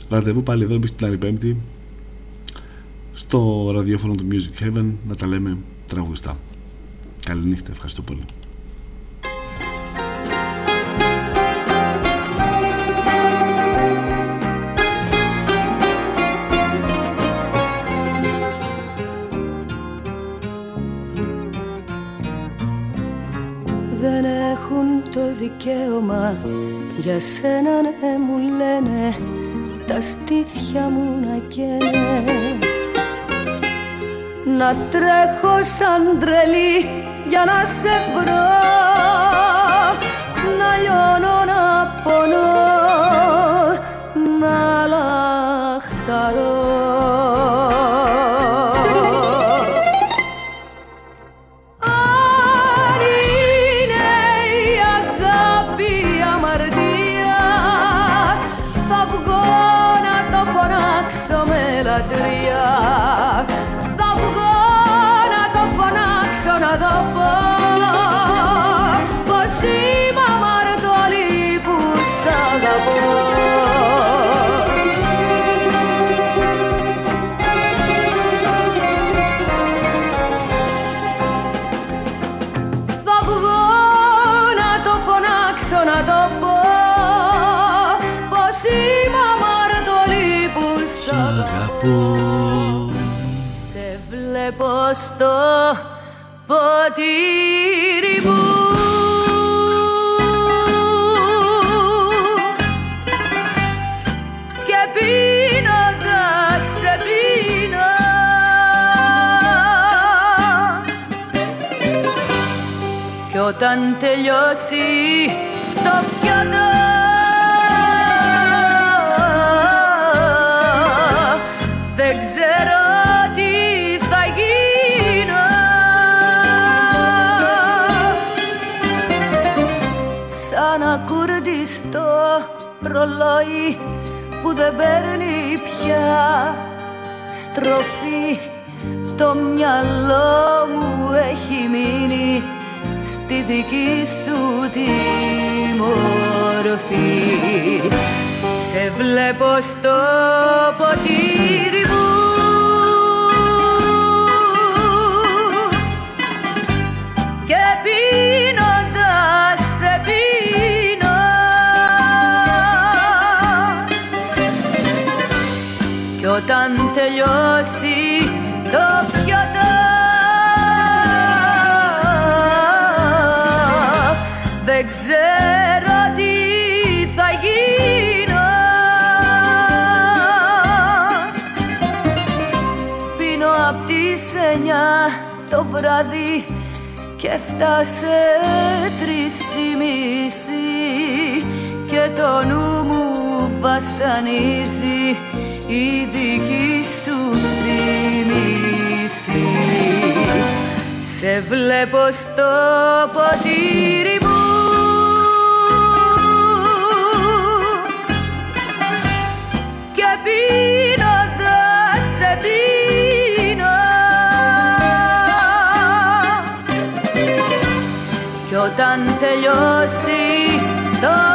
ραντεβού πάλι εδώ την άλλη Πέμπτη στο ραδιόφωνο του Music Heaven να τα λέμε τραγουδιστά. Καληνύχτα, ευχαριστώ πολύ. Δικαίωμα για σένα ναι μου λένε τα στήθια μου να καίνε. Να τρέχω σαν τρελή για να σε βρω να λιώνω να πονώ να λαχταρώ στο ποτήρι μου. Και πίνοντας σε πίνω. Κι όταν τελειώσει ρολόι που δεν παίρνει πια στροφή. Το μυαλό μου έχει μείνει στη δική σου τη μορφή. Σε βλέπω στο ποτήρι τελειώσει το πιωτό δεν ξέρω τι θα γίνω. Πίνω απ' τις εννιά το βράδυ και φτάσε τρεις η μισή και το νου μου βασανίζει η δική σου θύμηση Σε βλέπω στο ποτήρι μου. Και πίνοντας σε πίνω. Και όταν τελειώσει το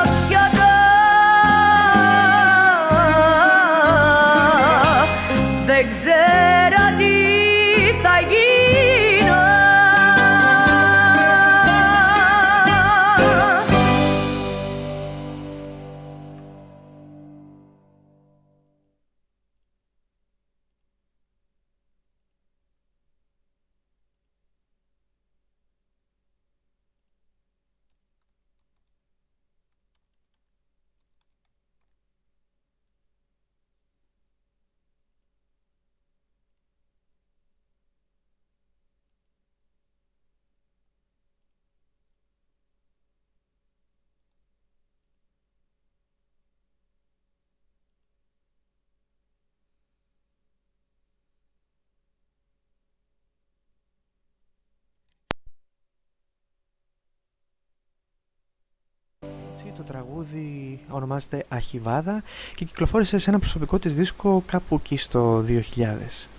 Το τραγούδι ονομάζεται Αχιβάδα και κυκλοφόρησε σε ένα προσωπικό της δίσκο κάπου εκεί στο 2000.